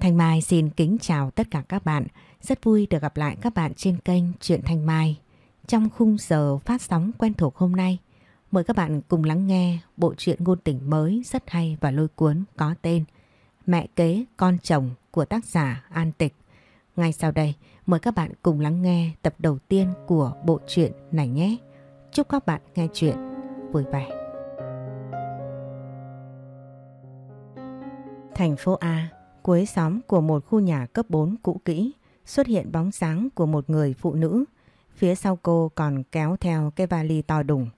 Thanh Mai xin kính chào tất cả các bạn. Rất vui được gặp lại các bạn trên kênh Truyện Thanh Mai. Trong khung giờ phát sóng quen thuộc hôm nay, mời các bạn cùng lắng nghe bộ truyện ngôn tình mới rất hay và lôi cuốn có tên Mẹ kế con chồng của tác giả An Tịch. Ngay sau đây, mời các bạn cùng lắng nghe tập đầu tiên của bộ truyện này nhé. Chúc các bạn nghe chuyện vui vẻ. Thành phố A Cuối xóm của một khu nhà cấp 4 cũ kỹ xuất hiện bóng sáng của một người phụ nữ. Phía sau cô còn kéo theo cái vali to đùng.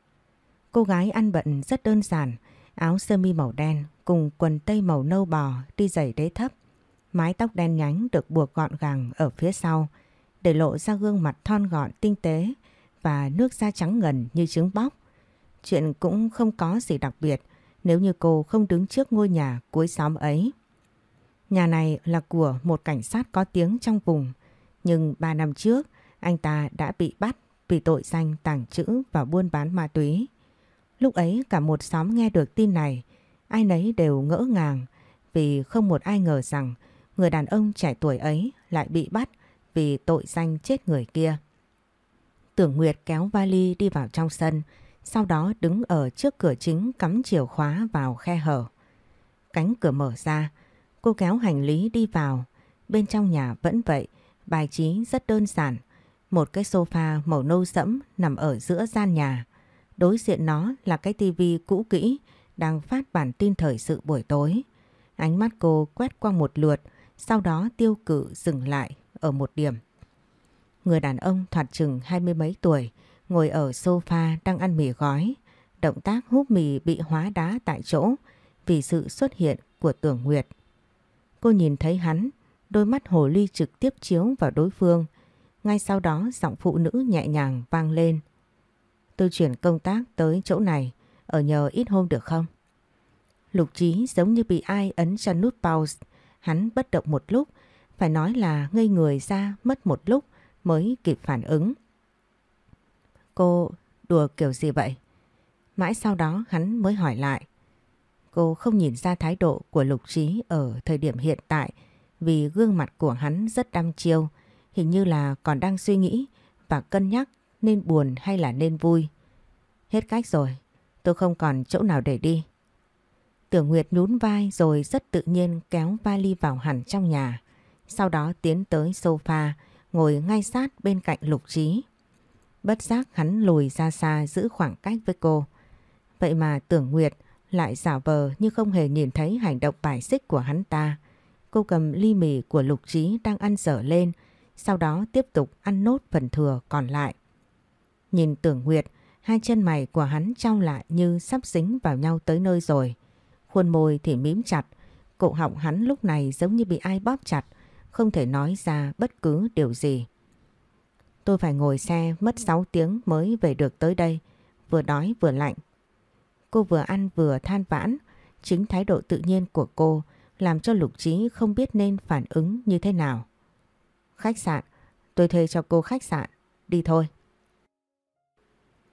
Cô gái ăn bận rất đơn giản, áo sơ mi màu đen cùng quần tây màu nâu bò đi giày đế thấp. Mái tóc đen nhánh được buộc gọn gàng ở phía sau để lộ ra gương mặt thon gọn tinh tế và nước da trắng ngần như trứng bóc. Chuyện cũng không có gì đặc biệt nếu như cô không đứng trước ngôi nhà cuối xóm ấy. Nhà này là của một cảnh sát có tiếng trong vùng, nhưng 3 năm trước anh ta đã bị bắt vì tội danh tàng trữ và buôn bán ma túy. Lúc ấy cả một xóm nghe được tin này, ai nấy đều ngỡ ngàng vì không một ai ngờ rằng người đàn ông trẻ tuổi ấy lại bị bắt vì tội danh chết người kia. Tưởng Nguyệt kéo vali đi vào trong sân, sau đó đứng ở trước cửa chính cắm chìa khóa vào khe hở. Cánh cửa mở ra, Cô kéo hành lý đi vào. Bên trong nhà vẫn vậy, bài trí rất đơn giản. Một cái sofa màu nâu sẫm nằm ở giữa gian nhà. Đối diện nó là cái tivi cũ kỹ đang phát bản tin thời sự buổi tối. Ánh mắt cô quét qua một lượt, sau đó tiêu cự dừng lại ở một điểm. Người đàn ông thoạt chừng hai mươi mấy tuổi, ngồi ở sofa đang ăn mì gói. Động tác hút mì bị hóa đá tại chỗ vì sự xuất hiện của tưởng Nguyệt. Cô nhìn thấy hắn, đôi mắt hồ ly trực tiếp chiếu vào đối phương. Ngay sau đó giọng phụ nữ nhẹ nhàng vang lên. Tôi chuyển công tác tới chỗ này, ở nhờ ít hôm được không? Lục trí giống như bị ai ấn cho nút pause. Hắn bất động một lúc, phải nói là ngây người ra mất một lúc mới kịp phản ứng. Cô đùa kiểu gì vậy? Mãi sau đó hắn mới hỏi lại. Cô không nhìn ra thái độ của Lục Trí ở thời điểm hiện tại vì gương mặt của hắn rất đăm chiêu, hình như là còn đang suy nghĩ và cân nhắc nên buồn hay là nên vui. Hết cách rồi, tôi không còn chỗ nào để đi. Tưởng Nguyệt nhún vai rồi rất tự nhiên kéo vali vào hẳn trong nhà. Sau đó tiến tới sofa, ngồi ngay sát bên cạnh Lục Trí. Bất giác hắn lùi ra xa giữ khoảng cách với cô. Vậy mà Tưởng Nguyệt lại giả vờ như không hề nhìn thấy hành động bài xích của hắn ta. Cô cầm ly mì của Lục Trí đang ăn dở lên, sau đó tiếp tục ăn nốt phần thừa còn lại. Nhìn tưởng Nguyệt, hai chân mày của hắn trao lại như sắp dính vào nhau tới nơi rồi. Khuôn môi thì mím chặt, cổ họng hắn lúc này giống như bị ai bóp chặt, không thể nói ra bất cứ điều gì. Tôi phải ngồi xe mất 6 tiếng mới về được tới đây, vừa đói vừa lạnh Cô vừa ăn vừa than vãn, chính thái độ tự nhiên của cô làm cho Lục Trí không biết nên phản ứng như thế nào. Khách sạn, tôi thuê cho cô khách sạn, đi thôi.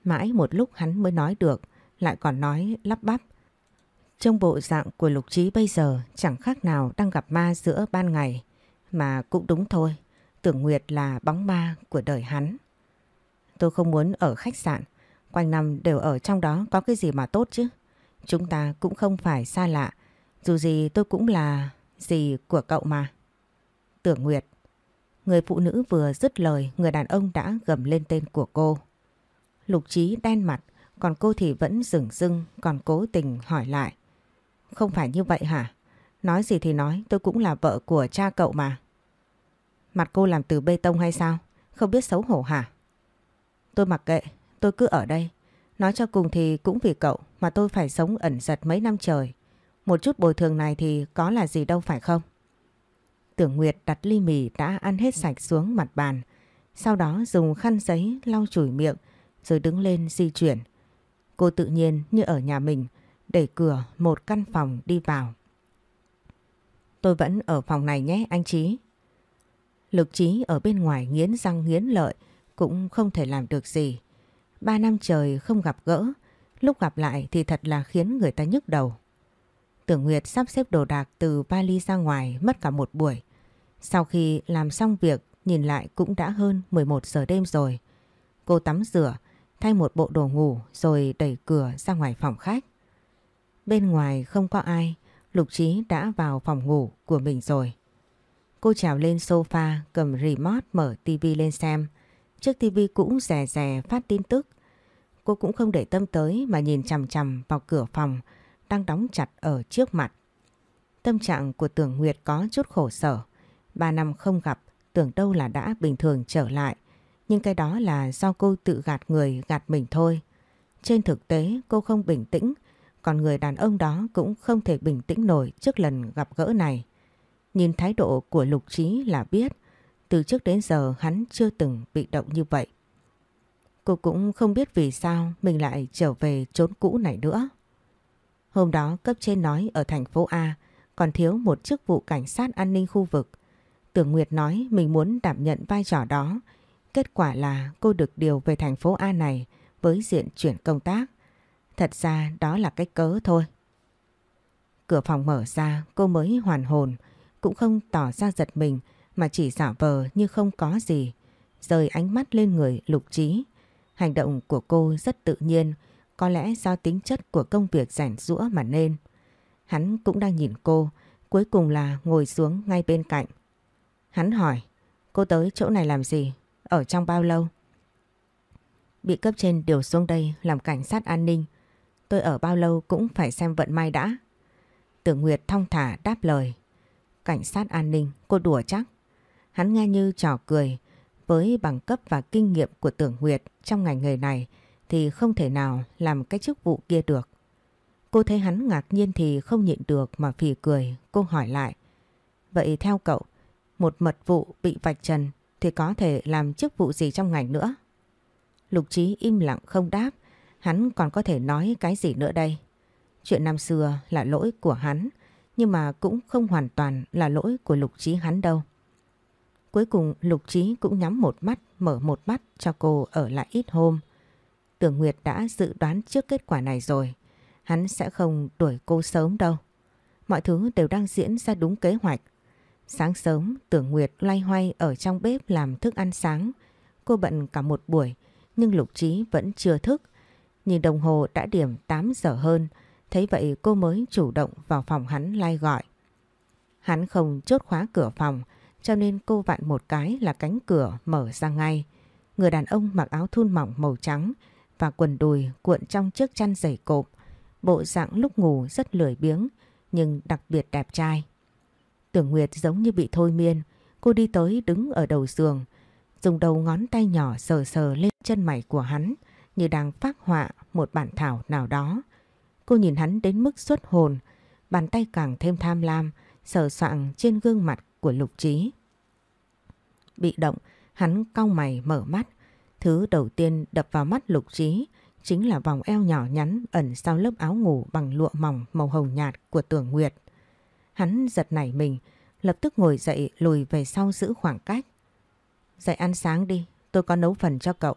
Mãi một lúc hắn mới nói được, lại còn nói lắp bắp. Trong bộ dạng của Lục Trí bây giờ chẳng khác nào đang gặp ma giữa ban ngày, mà cũng đúng thôi, tưởng Nguyệt là bóng ma của đời hắn. Tôi không muốn ở khách sạn, Quanh năm đều ở trong đó có cái gì mà tốt chứ. Chúng ta cũng không phải xa lạ. Dù gì tôi cũng là gì của cậu mà. Tưởng Nguyệt. Người phụ nữ vừa dứt lời người đàn ông đã gầm lên tên của cô. Lục trí đen mặt còn cô thì vẫn dửng dưng còn cố tình hỏi lại. Không phải như vậy hả? Nói gì thì nói tôi cũng là vợ của cha cậu mà. Mặt cô làm từ bê tông hay sao? Không biết xấu hổ hả? Tôi mặc kệ, Tôi cứ ở đây. Nói cho cùng thì cũng vì cậu mà tôi phải sống ẩn giật mấy năm trời. Một chút bồi thường này thì có là gì đâu phải không? Tưởng Nguyệt đặt ly mì đã ăn hết sạch xuống mặt bàn. Sau đó dùng khăn giấy lau chùi miệng, rồi đứng lên di chuyển. Cô tự nhiên như ở nhà mình, đẩy cửa một căn phòng đi vào. Tôi vẫn ở phòng này nhé, anh Chí. Lực Chí ở bên ngoài nghiến răng nghiến lợi, cũng không thể làm được gì. Ba năm trời không gặp gỡ, lúc gặp lại thì thật là khiến người ta nhức đầu. Tưởng Nguyệt sắp xếp đồ đạc từ vali ra ngoài mất cả một buổi. Sau khi làm xong việc nhìn lại cũng đã hơn 11 giờ đêm rồi. Cô tắm rửa, thay một bộ đồ ngủ rồi đẩy cửa ra ngoài phòng khách. Bên ngoài không có ai, Lục Trí đã vào phòng ngủ của mình rồi. Cô trèo lên sofa cầm remote mở tivi lên xem. Chiếc tivi cũng rè rè phát tin tức. Cô cũng không để tâm tới mà nhìn chằm chằm vào cửa phòng đang đóng chặt ở trước mặt. Tâm trạng của Tưởng Nguyệt có chút khổ sở. Ba năm không gặp, tưởng đâu là đã bình thường trở lại. Nhưng cái đó là do cô tự gạt người gạt mình thôi. Trên thực tế cô không bình tĩnh, còn người đàn ông đó cũng không thể bình tĩnh nổi trước lần gặp gỡ này. Nhìn thái độ của Lục Trí là biết, từ trước đến giờ hắn chưa từng bị động như vậy. Cô cũng không biết vì sao mình lại trở về chốn cũ này nữa. Hôm đó cấp trên nói ở thành phố A còn thiếu một chức vụ cảnh sát an ninh khu vực. Tưởng Nguyệt nói mình muốn đảm nhận vai trò đó. Kết quả là cô được điều về thành phố A này với diện chuyển công tác. Thật ra đó là cái cớ thôi. Cửa phòng mở ra cô mới hoàn hồn, cũng không tỏ ra giật mình mà chỉ giả vờ như không có gì. Rời ánh mắt lên người lục trí. Hành động của cô rất tự nhiên, có lẽ do tính chất của công việc rảnh rũa mà nên. Hắn cũng đang nhìn cô, cuối cùng là ngồi xuống ngay bên cạnh. Hắn hỏi, cô tới chỗ này làm gì? Ở trong bao lâu? Bị cấp trên điều xuống đây làm cảnh sát an ninh. Tôi ở bao lâu cũng phải xem vận may đã. Tưởng Nguyệt thong thả đáp lời. Cảnh sát an ninh, cô đùa chắc. Hắn nghe như trò cười. Với bằng cấp và kinh nghiệm của Tưởng Nguyệt trong ngành nghề này thì không thể nào làm cái chức vụ kia được. Cô thấy hắn ngạc nhiên thì không nhịn được mà phì cười. Cô hỏi lại. Vậy theo cậu, một mật vụ bị vạch trần thì có thể làm chức vụ gì trong ngành nữa? Lục Trí im lặng không đáp. Hắn còn có thể nói cái gì nữa đây? Chuyện năm xưa là lỗi của hắn, nhưng mà cũng không hoàn toàn là lỗi của Lục Trí hắn đâu. Cuối cùng Lục Trí cũng nhắm một mắt, mở một mắt cho cô ở lại ít hôm. Tưởng Nguyệt đã dự đoán trước kết quả này rồi. Hắn sẽ không đuổi cô sớm đâu. Mọi thứ đều đang diễn ra đúng kế hoạch. Sáng sớm Tưởng Nguyệt loay hoay ở trong bếp làm thức ăn sáng. Cô bận cả một buổi nhưng Lục Trí vẫn chưa thức. Nhìn đồng hồ đã điểm 8 giờ hơn. Thấy vậy cô mới chủ động vào phòng hắn lai gọi. Hắn không chốt khóa cửa phòng cho nên cô vặn một cái là cánh cửa mở ra ngay. Người đàn ông mặc áo thun mỏng màu trắng và quần đùi cuộn trong chiếc chăn dày cộp. Bộ dạng lúc ngủ rất lười biếng nhưng đặc biệt đẹp trai. Tưởng Nguyệt giống như bị thôi miên, cô đi tới đứng ở đầu giường, dùng đầu ngón tay nhỏ sờ sờ lên chân mày của hắn như đang phát họa một bản thảo nào đó. Cô nhìn hắn đến mức xuất hồn, bàn tay càng thêm tham lam, sờ soạng trên gương mặt của Lục Trí. Bị động, hắn cau mày mở mắt. Thứ đầu tiên đập vào mắt Lục Trí chính là vòng eo nhỏ nhắn ẩn sau lớp áo ngủ bằng lụa mỏng màu hồng nhạt của Tưởng Nguyệt. Hắn giật nảy mình, lập tức ngồi dậy lùi về sau giữ khoảng cách. Dậy ăn sáng đi, tôi có nấu phần cho cậu.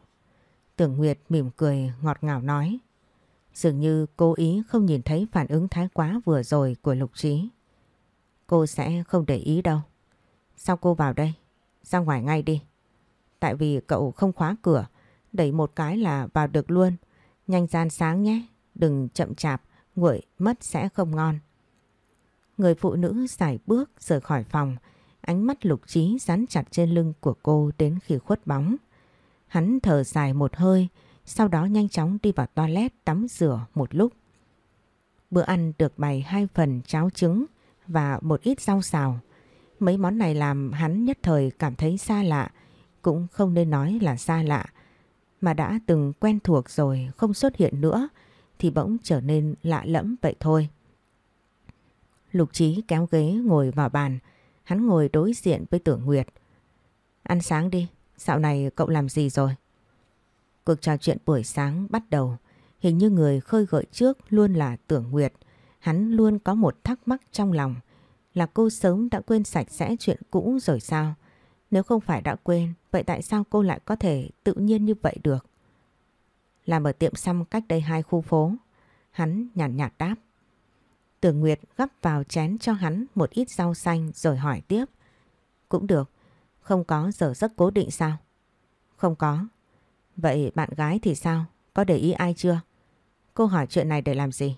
Tưởng Nguyệt mỉm cười ngọt ngào nói. Dường như cố ý không nhìn thấy phản ứng thái quá vừa rồi của Lục Trí. Cô sẽ không để ý đâu. Sao cô vào đây? Ra ngoài ngay đi. Tại vì cậu không khóa cửa, đẩy một cái là vào được luôn. Nhanh gian sáng nhé, đừng chậm chạp, nguội mất sẽ không ngon. Người phụ nữ giải bước rời khỏi phòng, ánh mắt lục trí dán chặt trên lưng của cô đến khi khuất bóng. Hắn thở dài một hơi, sau đó nhanh chóng đi vào toilet tắm rửa một lúc. Bữa ăn được bày hai phần cháo trứng và một ít rau xào. Mấy món này làm hắn nhất thời cảm thấy xa lạ, cũng không nên nói là xa lạ, mà đã từng quen thuộc rồi không xuất hiện nữa thì bỗng trở nên lạ lẫm vậy thôi. Lục Trí kéo ghế ngồi vào bàn, hắn ngồi đối diện với Tưởng Nguyệt. Ăn sáng đi, dạo này cậu làm gì rồi? Cuộc trò chuyện buổi sáng bắt đầu, hình như người khơi gợi trước luôn là Tưởng Nguyệt. Hắn luôn có một thắc mắc trong lòng là cô sớm đã quên sạch sẽ chuyện cũ rồi sao? Nếu không phải đã quên, vậy tại sao cô lại có thể tự nhiên như vậy được? Làm ở tiệm xăm cách đây hai khu phố, hắn nhàn nhạt, nhạt đáp. Tưởng Nguyệt gắp vào chén cho hắn một ít rau xanh rồi hỏi tiếp. Cũng được, không có giờ giấc cố định sao? Không có. Vậy bạn gái thì sao? Có để ý ai chưa? Cô hỏi chuyện này để làm gì?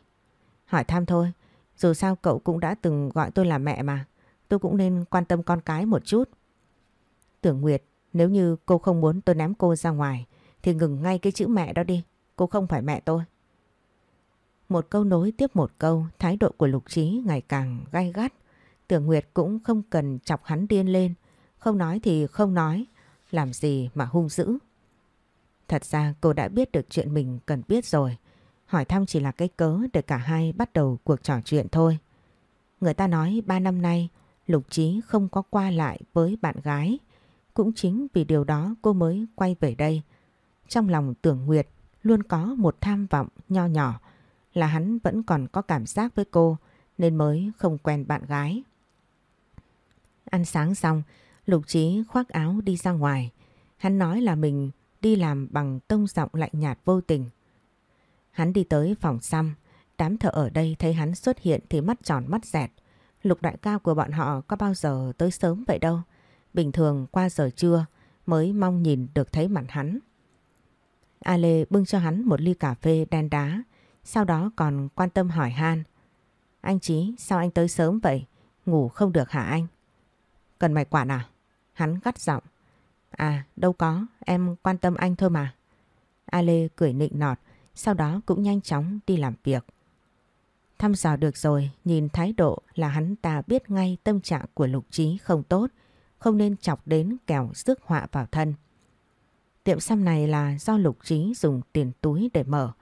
Hỏi thăm thôi. Dù sao cậu cũng đã từng gọi tôi là mẹ mà. Tôi cũng nên quan tâm con cái một chút. Tưởng Nguyệt, nếu như cô không muốn tôi ném cô ra ngoài thì ngừng ngay cái chữ mẹ đó đi. Cô không phải mẹ tôi. Một câu nối tiếp một câu, thái độ của Lục Trí ngày càng gay gắt. Tưởng Nguyệt cũng không cần chọc hắn điên lên. Không nói thì không nói. Làm gì mà hung dữ. Thật ra cô đã biết được chuyện mình cần biết rồi. Hỏi thăm chỉ là cái cớ để cả hai bắt đầu cuộc trò chuyện thôi. Người ta nói ba năm nay Lục Trí không có qua lại với bạn gái. Cũng chính vì điều đó cô mới quay về đây. Trong lòng tưởng Nguyệt luôn có một tham vọng nho nhỏ là hắn vẫn còn có cảm giác với cô nên mới không quen bạn gái. Ăn sáng xong, Lục Trí khoác áo đi ra ngoài. Hắn nói là mình đi làm bằng tông giọng lạnh nhạt vô tình. Hắn đi tới phòng xăm, đám thợ ở đây thấy hắn xuất hiện thì mắt tròn mắt dẹt. Lục đại ca của bọn họ có bao giờ tới sớm vậy đâu. Bình thường qua giờ trưa mới mong nhìn được thấy mặt hắn. A Lê bưng cho hắn một ly cà phê đen đá, sau đó còn quan tâm hỏi han. Anh Chí, sao anh tới sớm vậy? Ngủ không được hả anh? Cần mày quản à? Hắn gắt giọng. À, đâu có, em quan tâm anh thôi mà. A Lê cười nịnh nọt, sau đó cũng nhanh chóng đi làm việc. Thăm dò được rồi, nhìn thái độ là hắn ta biết ngay tâm trạng của Lục Trí không tốt, không nên chọc đến kẻo rước họa vào thân. Tiệm xăm này là do Lục Trí dùng tiền túi để mở.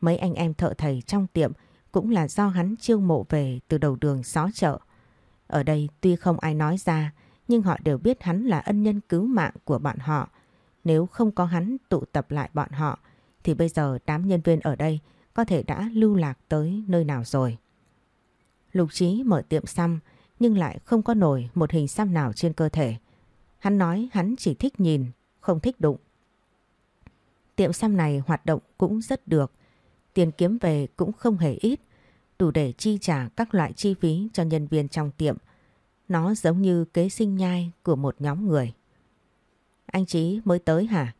Mấy anh em thợ thầy trong tiệm cũng là do hắn chiêu mộ về từ đầu đường xó chợ. Ở đây tuy không ai nói ra, nhưng họ đều biết hắn là ân nhân cứu mạng của bọn họ. Nếu không có hắn tụ tập lại bọn họ, thì bây giờ đám nhân viên ở đây có thể đã lưu lạc tới nơi nào rồi. Lục Trí mở tiệm xăm nhưng lại không có nổi một hình xăm nào trên cơ thể. Hắn nói hắn chỉ thích nhìn, không thích đụng. Tiệm xăm này hoạt động cũng rất được, tiền kiếm về cũng không hề ít, đủ để chi trả các loại chi phí cho nhân viên trong tiệm. Nó giống như kế sinh nhai của một nhóm người. Anh Chí mới tới hả?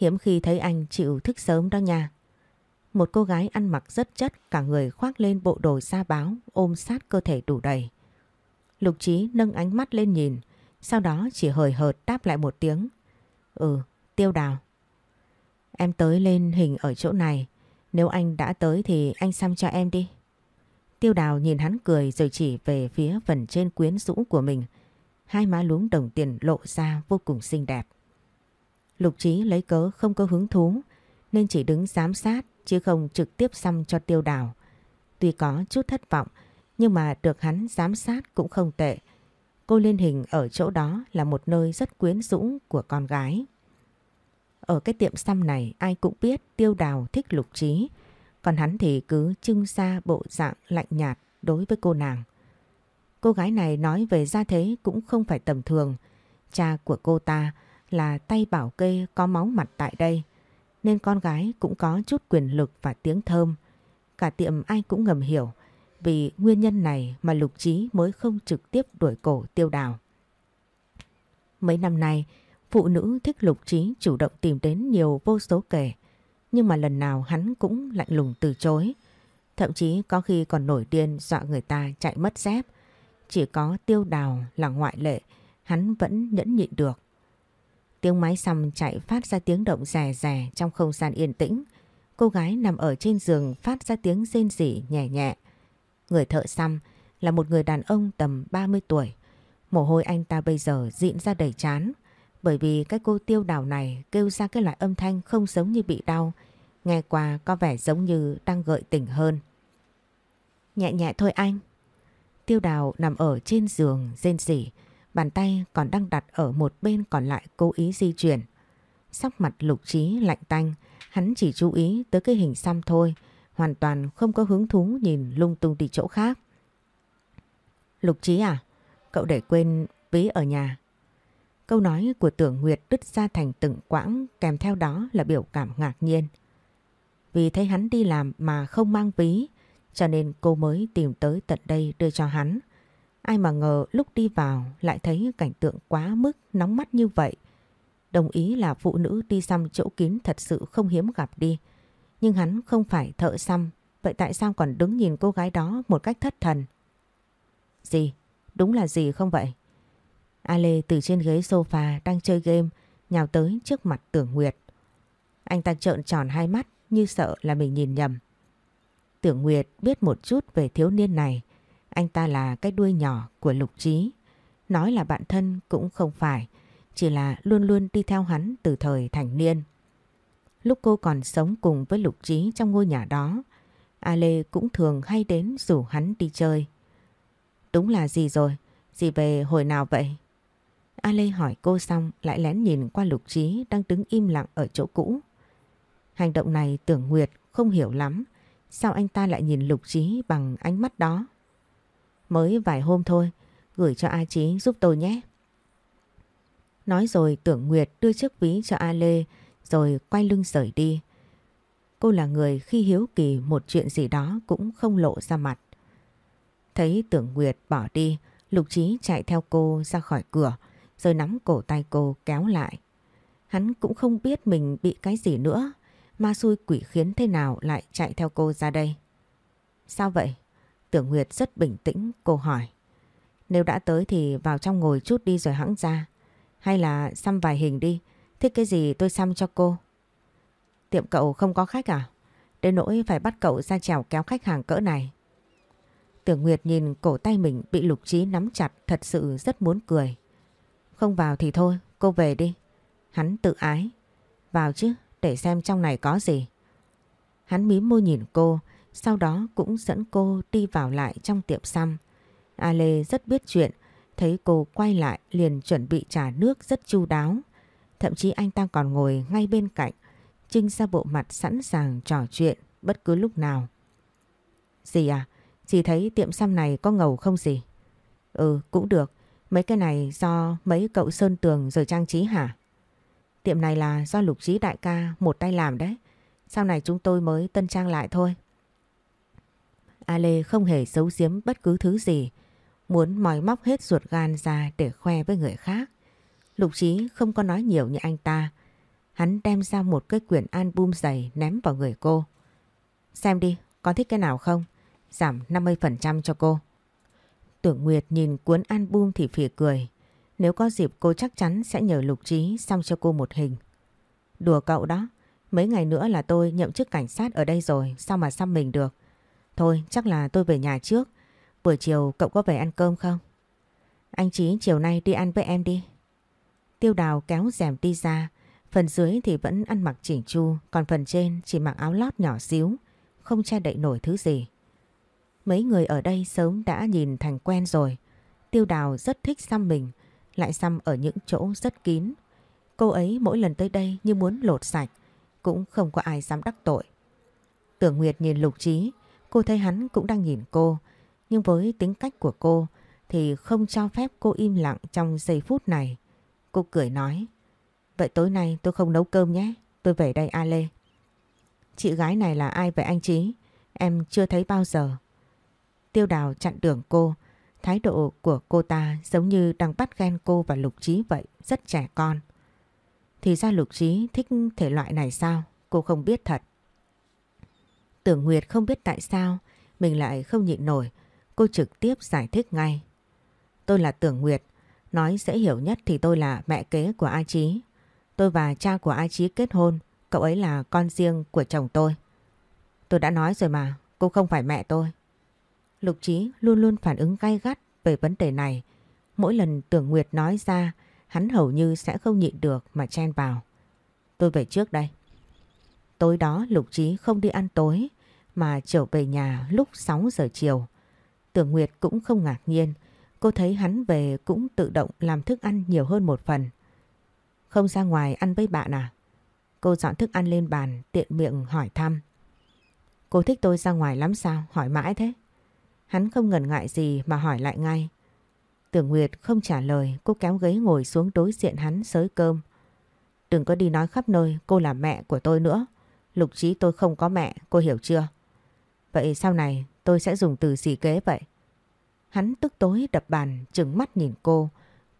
Hiếm khi thấy anh chịu thức sớm đó nha. Một cô gái ăn mặc rất chất, cả người khoác lên bộ đồ da báo, ôm sát cơ thể đủ đầy. Lục Chí nâng ánh mắt lên nhìn, sau đó chỉ hời hợt đáp lại một tiếng. Ừ, tiêu đào. Em tới lên hình ở chỗ này, nếu anh đã tới thì anh xăm cho em đi. Tiêu đào nhìn hắn cười rồi chỉ về phía phần trên quyến rũ của mình. Hai má lúm đồng tiền lộ ra vô cùng xinh đẹp. Lục Chí lấy cớ không có hứng thú, nên chỉ đứng giám sát, chứ không trực tiếp xăm cho tiêu đào. Tuy có chút thất vọng, nhưng mà được hắn giám sát cũng không tệ. Cô liên hình ở chỗ đó là một nơi rất quyến rũ của con gái. Ở cái tiệm xăm này, ai cũng biết tiêu đào thích lục trí. Còn hắn thì cứ trưng ra bộ dạng lạnh nhạt đối với cô nàng. Cô gái này nói về gia thế cũng không phải tầm thường. Cha của cô ta là tay bảo kê có máu mặt tại đây. Nên con gái cũng có chút quyền lực và tiếng thơm. Cả tiệm ai cũng ngầm hiểu. Vì nguyên nhân này mà Lục Trí mới không trực tiếp đuổi cổ tiêu đào. Mấy năm nay, phụ nữ thích Lục Trí chủ động tìm đến nhiều vô số kể. Nhưng mà lần nào hắn cũng lạnh lùng từ chối. Thậm chí có khi còn nổi điên dọa người ta chạy mất dép. Chỉ có tiêu đào là ngoại lệ, hắn vẫn nhẫn nhịn được. Tiếng máy xăm chạy phát ra tiếng động rè rè trong không gian yên tĩnh. Cô gái nằm ở trên giường phát ra tiếng rên rỉ nhẹ nhẹ. Người thợ xăm là một người đàn ông tầm 30 tuổi. Mồ hôi anh ta bây giờ dịn ra đầy chán. Bởi vì cái cô tiêu đào này kêu ra cái loại âm thanh không giống như bị đau. Nghe qua có vẻ giống như đang gợi tỉnh hơn. Nhẹ nhẹ thôi anh. Tiêu đào nằm ở trên giường rên rỉ. Bàn tay còn đang đặt ở một bên còn lại cố ý di chuyển. Sắc mặt lục trí lạnh tanh. Hắn chỉ chú ý tới cái hình xăm thôi. Hoàn toàn không có hứng thú nhìn lung tung đi chỗ khác. Lục trí à? Cậu để quên ví ở nhà. Câu nói của tưởng Nguyệt đứt ra thành từng quãng kèm theo đó là biểu cảm ngạc nhiên. Vì thấy hắn đi làm mà không mang ví, cho nên cô mới tìm tới tận đây đưa cho hắn. Ai mà ngờ lúc đi vào lại thấy cảnh tượng quá mức nóng mắt như vậy. Đồng ý là phụ nữ đi xăm chỗ kín thật sự không hiếm gặp đi. Nhưng hắn không phải thợ xăm, vậy tại sao còn đứng nhìn cô gái đó một cách thất thần? Gì? Đúng là gì không vậy? A Lê từ trên ghế sofa đang chơi game nhào tới trước mặt Tưởng Nguyệt. Anh ta trợn tròn hai mắt như sợ là mình nhìn nhầm. Tưởng Nguyệt biết một chút về thiếu niên này. Anh ta là cái đuôi nhỏ của Lục Trí. Nói là bạn thân cũng không phải, chỉ là luôn luôn đi theo hắn từ thời thành niên. Lúc cô còn sống cùng với Lục Trí trong ngôi nhà đó, A Lê cũng thường hay đến rủ hắn đi chơi. Đúng là gì rồi? Dì về hồi nào vậy? A Lê hỏi cô xong lại lén nhìn qua Lục Trí đang đứng im lặng ở chỗ cũ. Hành động này tưởng Nguyệt không hiểu lắm. Sao anh ta lại nhìn Lục Trí bằng ánh mắt đó? Mới vài hôm thôi, gửi cho A Chí giúp tôi nhé. Nói rồi tưởng Nguyệt đưa chiếc ví cho A Lê rồi quay lưng rời đi. Cô là người khi hiếu kỳ một chuyện gì đó cũng không lộ ra mặt. Thấy tưởng Nguyệt bỏ đi, Lục Chí chạy theo cô ra khỏi cửa rồi nắm cổ tay cô kéo lại. Hắn cũng không biết mình bị cái gì nữa, ma xui quỷ khiến thế nào lại chạy theo cô ra đây. Sao vậy? Tưởng Nguyệt rất bình tĩnh, cô hỏi. Nếu đã tới thì vào trong ngồi chút đi rồi hãng ra. Hay là xăm vài hình đi, thích cái gì tôi xăm cho cô. Tiệm cậu không có khách à? Đến nỗi phải bắt cậu ra trèo kéo khách hàng cỡ này. Tưởng Nguyệt nhìn cổ tay mình bị lục trí nắm chặt thật sự rất muốn cười. Không vào thì thôi, cô về đi. Hắn tự ái. Vào chứ, để xem trong này có gì. Hắn mím môi nhìn cô, sau đó cũng dẫn cô đi vào lại trong tiệm xăm. A Lê rất biết chuyện, thấy cô quay lại liền chuẩn bị trà nước rất chu đáo. Thậm chí anh ta còn ngồi ngay bên cạnh, trưng ra bộ mặt sẵn sàng trò chuyện bất cứ lúc nào. Gì à? Dì thấy tiệm xăm này có ngầu không gì? Ừ, cũng được. Mấy cái này do mấy cậu sơn tường rồi trang trí hả? Tiệm này là do lục trí đại ca một tay làm đấy. Sau này chúng tôi mới tân trang lại thôi. A Lê không hề giấu giếm bất cứ thứ gì. Muốn mòi móc hết ruột gan ra để khoe với người khác. Lục Chí không có nói nhiều như anh ta. Hắn đem ra một cái quyển album dày ném vào người cô. Xem đi, có thích cái nào không? Giảm 50% cho cô. Tưởng Nguyệt nhìn cuốn album thì phỉ cười. Nếu có dịp cô chắc chắn sẽ nhờ Lục Trí xong cho cô một hình. Đùa cậu đó, mấy ngày nữa là tôi nhậm chức cảnh sát ở đây rồi, sao mà xăm mình được. Thôi chắc là tôi về nhà trước, buổi chiều cậu có về ăn cơm không? Anh Trí chiều nay đi ăn với em đi. Tiêu đào kéo rèm đi ra, phần dưới thì vẫn ăn mặc chỉnh chu, còn phần trên chỉ mặc áo lót nhỏ xíu, không che đậy nổi thứ gì. Mấy người ở đây sớm đã nhìn thành quen rồi. Tiêu đào rất thích xăm mình, lại xăm ở những chỗ rất kín. Cô ấy mỗi lần tới đây như muốn lột sạch, cũng không có ai dám đắc tội. Tưởng Nguyệt nhìn Lục Trí, cô thấy hắn cũng đang nhìn cô, nhưng với tính cách của cô thì không cho phép cô im lặng trong giây phút này. Cô cười nói, vậy tối nay tôi không nấu cơm nhé, tôi về đây A Lê. Chị gái này là ai vậy anh Trí? Em chưa thấy bao giờ. Tiêu đào chặn đường cô. Thái độ của cô ta giống như đang bắt ghen cô và Lục Trí vậy, rất trẻ con. Thì ra Lục Trí thích thể loại này sao? Cô không biết thật. Tưởng Nguyệt không biết tại sao mình lại không nhịn nổi. Cô trực tiếp giải thích ngay. Tôi là Tưởng Nguyệt. Nói dễ hiểu nhất thì tôi là mẹ kế của A Chí. Tôi và cha của A Chí kết hôn. Cậu ấy là con riêng của chồng tôi. Tôi đã nói rồi mà, cô không phải mẹ tôi. Lục Chí luôn luôn phản ứng gay gắt về vấn đề này. Mỗi lần Tưởng Nguyệt nói ra, hắn hầu như sẽ không nhịn được mà chen vào. Tôi về trước đây. Tối đó Lục Trí không đi ăn tối mà trở về nhà lúc 6 giờ chiều. Tưởng Nguyệt cũng không ngạc nhiên. Cô thấy hắn về cũng tự động làm thức ăn nhiều hơn một phần. Không ra ngoài ăn với bạn à? Cô dọn thức ăn lên bàn tiện miệng hỏi thăm. Cô thích tôi ra ngoài lắm sao? Hỏi mãi thế. Hắn không ngần ngại gì mà hỏi lại ngay. Tưởng Nguyệt không trả lời, cô kéo ghế ngồi xuống đối diện hắn sới cơm. Đừng có đi nói khắp nơi cô là mẹ của tôi nữa. Lục trí tôi không có mẹ, cô hiểu chưa? Vậy sau này Tôi sẽ dùng từ gì kế vậy? Hắn tức tối đập bàn trừng mắt nhìn cô.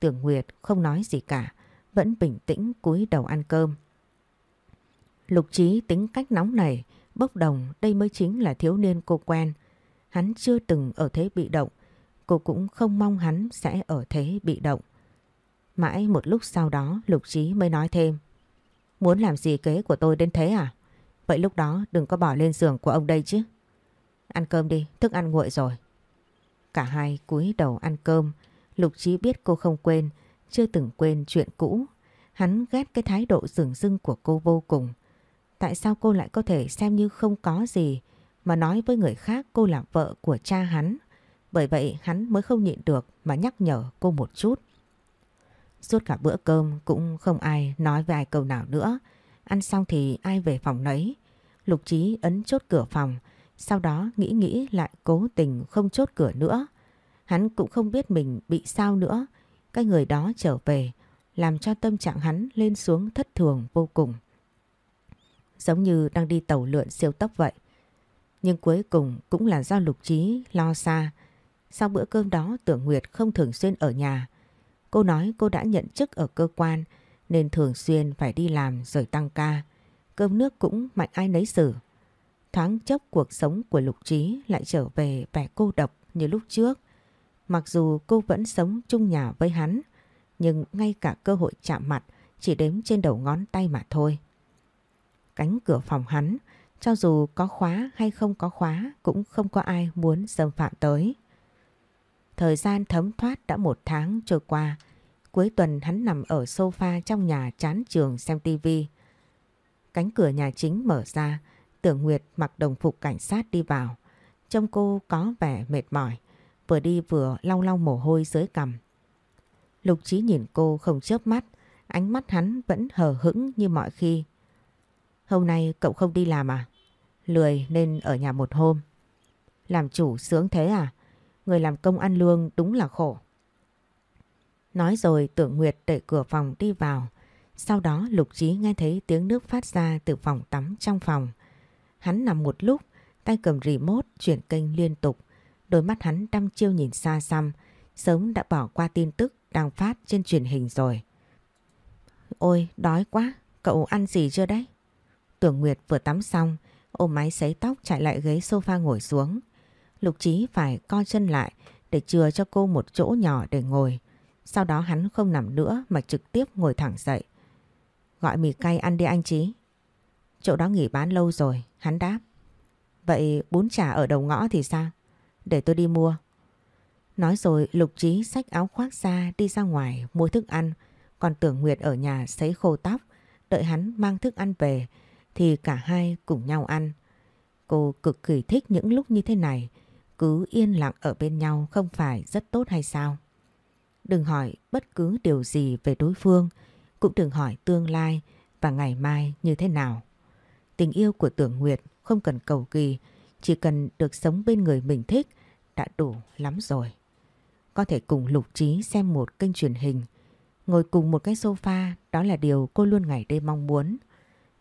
Tưởng Nguyệt không nói gì cả. Vẫn bình tĩnh cúi đầu ăn cơm. Lục trí tính cách nóng này, bốc đồng đây mới chính là thiếu niên cô quen. Hắn chưa từng ở thế bị động. Cô cũng không mong hắn sẽ ở thế bị động. Mãi một lúc sau đó Lục Trí mới nói thêm. Muốn làm gì kế của tôi đến thế à? Vậy lúc đó đừng có bỏ lên giường của ông đây chứ. Ăn cơm đi, thức ăn nguội rồi. Cả hai cúi đầu ăn cơm. Lục Trí biết cô không quên, chưa từng quên chuyện cũ. Hắn ghét cái thái độ rừng rưng của cô vô cùng. Tại sao cô lại có thể xem như không có gì mà nói với người khác cô là vợ của cha hắn? Bởi vậy hắn mới không nhịn được mà nhắc nhở cô một chút. Suốt cả bữa cơm cũng không ai nói với ai câu nào nữa. Ăn xong thì ai về phòng nấy. Lục Trí ấn chốt cửa phòng, sau đó nghĩ nghĩ lại cố tình không chốt cửa nữa. Hắn cũng không biết mình bị sao nữa. Cái người đó trở về, làm cho tâm trạng hắn lên xuống thất thường vô cùng. Giống như đang đi tàu lượn siêu tốc vậy. Nhưng cuối cùng cũng là do Lục Trí lo xa. Sau bữa cơm đó Tưởng Nguyệt không thường xuyên ở nhà. Cô nói cô đã nhận chức ở cơ quan nên thường xuyên phải đi làm rồi tăng ca. Cơm nước cũng mạnh ai nấy xử. Thoáng chốc cuộc sống của Lục Trí lại trở về vẻ cô độc như lúc trước. Mặc dù cô vẫn sống chung nhà với hắn, nhưng ngay cả cơ hội chạm mặt chỉ đếm trên đầu ngón tay mà thôi. Cánh cửa phòng hắn, cho dù có khóa hay không có khóa cũng không có ai muốn xâm phạm tới. Thời gian thấm thoát đã một tháng trôi qua. Cuối tuần hắn nằm ở sofa trong nhà chán trường xem tivi. Cánh cửa nhà chính mở ra, tưởng Nguyệt mặc đồng phục cảnh sát đi vào. Trông cô có vẻ mệt mỏi, vừa đi vừa lau lau mồ hôi dưới cằm. Lục Chí nhìn cô không chớp mắt, ánh mắt hắn vẫn hờ hững như mọi khi. Hôm nay cậu không đi làm à? Lười nên ở nhà một hôm. Làm chủ sướng thế à? Người làm công ăn lương đúng là khổ. Nói rồi tưởng Nguyệt đẩy cửa phòng đi vào. Sau đó Lục Trí nghe thấy tiếng nước phát ra từ phòng tắm trong phòng. Hắn nằm một lúc, tay cầm remote chuyển kênh liên tục. Đôi mắt hắn đăm chiêu nhìn xa xăm, sớm đã bỏ qua tin tức đang phát trên truyền hình rồi. Ôi, đói quá, cậu ăn gì chưa đấy? Tưởng Nguyệt vừa tắm xong, ôm máy sấy tóc chạy lại ghế sofa ngồi xuống. Lục Chí phải co chân lại để chừa cho cô một chỗ nhỏ để ngồi. Sau đó hắn không nằm nữa mà trực tiếp ngồi thẳng dậy. Gọi mì cay ăn đi anh Chí. Chỗ đó nghỉ bán lâu rồi, hắn đáp. Vậy bún chả ở đầu ngõ thì sao? Để tôi đi mua. Nói rồi Lục Chí xách áo khoác ra đi ra ngoài mua thức ăn. Còn Tưởng Nguyệt ở nhà sấy khô tóc. Đợi hắn mang thức ăn về thì cả hai cùng nhau ăn. Cô cực kỳ thích những lúc như thế này cứ yên lặng ở bên nhau không phải rất tốt hay sao? Đừng hỏi bất cứ điều gì về đối phương, cũng đừng hỏi tương lai và ngày mai như thế nào. Tình yêu của Tưởng Nguyệt không cần cầu kỳ, chỉ cần được sống bên người mình thích đã đủ lắm rồi. Có thể cùng lục trí xem một kênh truyền hình, ngồi cùng một cái sofa đó là điều cô luôn ngày đêm mong muốn.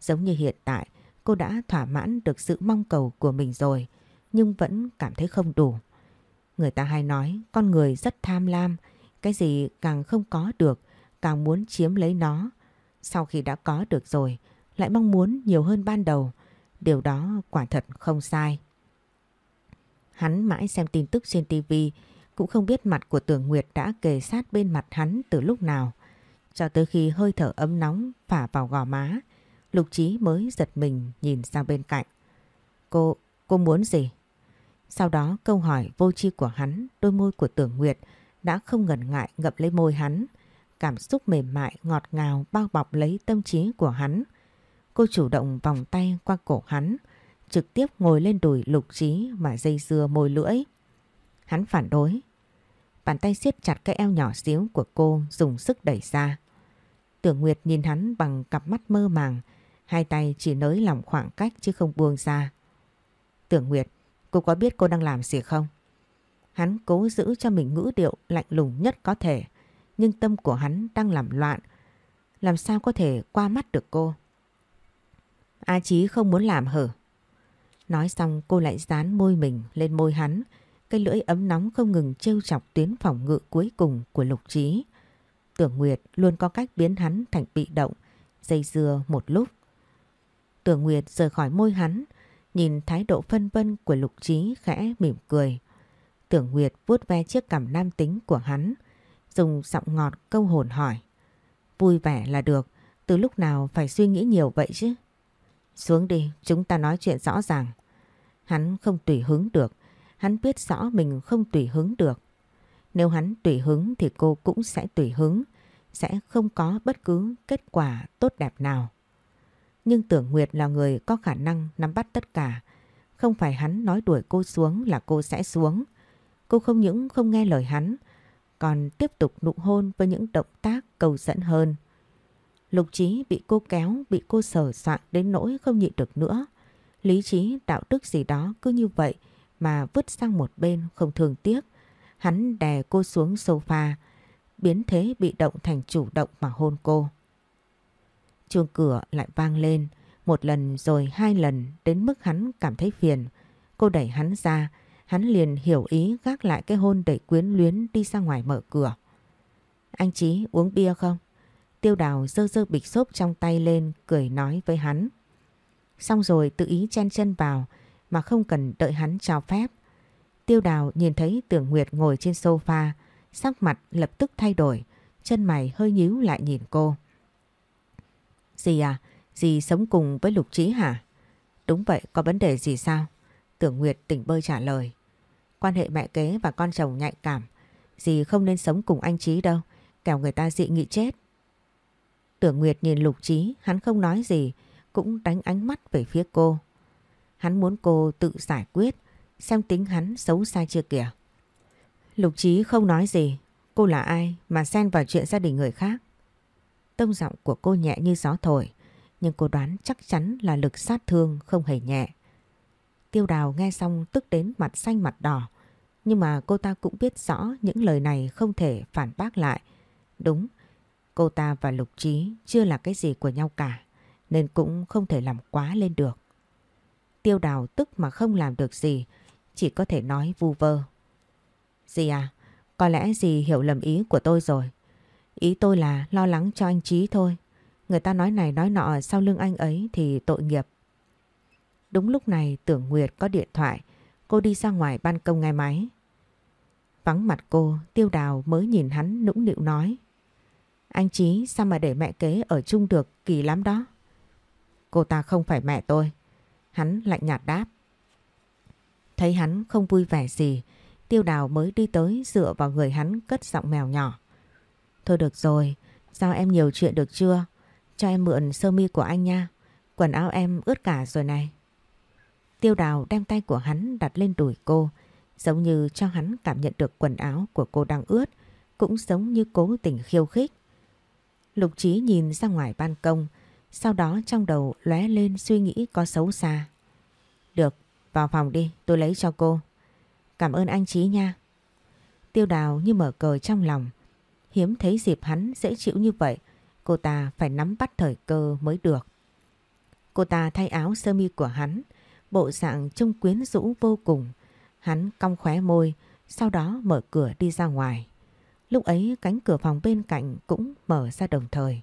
Giống như hiện tại, cô đã thỏa mãn được sự mong cầu của mình rồi nhưng vẫn cảm thấy không đủ. Người ta hay nói con người rất tham lam, cái gì càng không có được, càng muốn chiếm lấy nó. Sau khi đã có được rồi, lại mong muốn nhiều hơn ban đầu. Điều đó quả thật không sai. Hắn mãi xem tin tức trên tivi cũng không biết mặt của Tưởng Nguyệt đã kề sát bên mặt hắn từ lúc nào. Cho tới khi hơi thở ấm nóng phả vào gò má, Lục Chí mới giật mình nhìn sang bên cạnh. Cô, cô muốn gì? Sau đó câu hỏi vô tri của hắn, đôi môi của Tưởng Nguyệt đã không ngần ngại ngậm lấy môi hắn. Cảm xúc mềm mại, ngọt ngào bao bọc lấy tâm trí của hắn. Cô chủ động vòng tay qua cổ hắn, trực tiếp ngồi lên đùi lục trí mà dây dưa môi lưỡi. Hắn phản đối. Bàn tay siết chặt cái eo nhỏ xíu của cô dùng sức đẩy ra. Tưởng Nguyệt nhìn hắn bằng cặp mắt mơ màng, hai tay chỉ nới lỏng khoảng cách chứ không buông ra. Tưởng Nguyệt, Cô có biết cô đang làm gì không? Hắn cố giữ cho mình ngữ điệu lạnh lùng nhất có thể, nhưng tâm của hắn đang làm loạn. Làm sao có thể qua mắt được cô? A Chí không muốn làm hở. Nói xong cô lại dán môi mình lên môi hắn, cái lưỡi ấm nóng không ngừng trêu chọc tuyến phòng ngự cuối cùng của Lục Trí. Tưởng Nguyệt luôn có cách biến hắn thành bị động, dây dưa một lúc. Tưởng Nguyệt rời khỏi môi hắn, nhìn thái độ phân vân của Lục Trí khẽ mỉm cười. Tưởng Nguyệt vuốt ve chiếc cằm nam tính của hắn, dùng giọng ngọt câu hồn hỏi. Vui vẻ là được, từ lúc nào phải suy nghĩ nhiều vậy chứ? Xuống đi, chúng ta nói chuyện rõ ràng. Hắn không tùy hứng được, hắn biết rõ mình không tùy hứng được. Nếu hắn tùy hứng thì cô cũng sẽ tùy hứng, sẽ không có bất cứ kết quả tốt đẹp nào. Nhưng tưởng Nguyệt là người có khả năng nắm bắt tất cả. Không phải hắn nói đuổi cô xuống là cô sẽ xuống. Cô không những không nghe lời hắn, còn tiếp tục nụ hôn với những động tác cầu dẫn hơn. Lục trí bị cô kéo, bị cô sờ soạn đến nỗi không nhịn được nữa. Lý trí, đạo đức gì đó cứ như vậy mà vứt sang một bên không thường tiếc. Hắn đè cô xuống sofa, biến thế bị động thành chủ động mà hôn cô. Chuông cửa lại vang lên, một lần rồi hai lần đến mức hắn cảm thấy phiền. Cô đẩy hắn ra, hắn liền hiểu ý gác lại cái hôn đẩy quyến luyến đi ra ngoài mở cửa. Anh Chí uống bia không? Tiêu đào dơ dơ bịch xốp trong tay lên cười nói với hắn. Xong rồi tự ý chen chân vào mà không cần đợi hắn cho phép. Tiêu đào nhìn thấy tưởng Nguyệt ngồi trên sofa, sắc mặt lập tức thay đổi, chân mày hơi nhíu lại nhìn cô. Dì à, dì sống cùng với Lục Trí hả? Đúng vậy, có vấn đề gì sao? Tưởng Nguyệt tỉnh bơi trả lời. Quan hệ mẹ kế và con chồng nhạy cảm, dì không nên sống cùng anh Trí đâu, kẻo người ta dị nghị chết. Tưởng Nguyệt nhìn Lục Trí, hắn không nói gì, cũng đánh ánh mắt về phía cô. Hắn muốn cô tự giải quyết, xem tính hắn xấu xa chưa kìa. Lục Trí không nói gì, cô là ai mà xen vào chuyện gia đình người khác. Tông giọng của cô nhẹ như gió thổi, nhưng cô đoán chắc chắn là lực sát thương không hề nhẹ. Tiêu đào nghe xong tức đến mặt xanh mặt đỏ, nhưng mà cô ta cũng biết rõ những lời này không thể phản bác lại. Đúng, cô ta và Lục Trí chưa là cái gì của nhau cả, nên cũng không thể làm quá lên được. Tiêu đào tức mà không làm được gì, chỉ có thể nói vu vơ. Dì à, có lẽ dì hiểu lầm ý của tôi rồi. Ý tôi là lo lắng cho anh Trí thôi. Người ta nói này nói nọ sau lưng anh ấy thì tội nghiệp. Đúng lúc này tưởng Nguyệt có điện thoại. Cô đi ra ngoài ban công nghe máy. Vắng mặt cô, tiêu đào mới nhìn hắn nũng nịu nói. Anh Trí sao mà để mẹ kế ở chung được kỳ lắm đó. Cô ta không phải mẹ tôi. Hắn lạnh nhạt đáp. Thấy hắn không vui vẻ gì, tiêu đào mới đi tới dựa vào người hắn cất giọng mèo nhỏ. Thôi được rồi, sao em nhiều chuyện được chưa? Cho em mượn sơ mi của anh nha. Quần áo em ướt cả rồi này. Tiêu đào đem tay của hắn đặt lên đùi cô, giống như cho hắn cảm nhận được quần áo của cô đang ướt, cũng giống như cố tình khiêu khích. Lục trí nhìn ra ngoài ban công, sau đó trong đầu lóe lên suy nghĩ có xấu xa. Được, vào phòng đi, tôi lấy cho cô. Cảm ơn anh Trí nha. Tiêu đào như mở cờ trong lòng. Hiếm thấy dịp hắn dễ chịu như vậy, cô ta phải nắm bắt thời cơ mới được. Cô ta thay áo sơ mi của hắn, bộ dạng trông quyến rũ vô cùng. Hắn cong khóe môi, sau đó mở cửa đi ra ngoài. Lúc ấy cánh cửa phòng bên cạnh cũng mở ra đồng thời.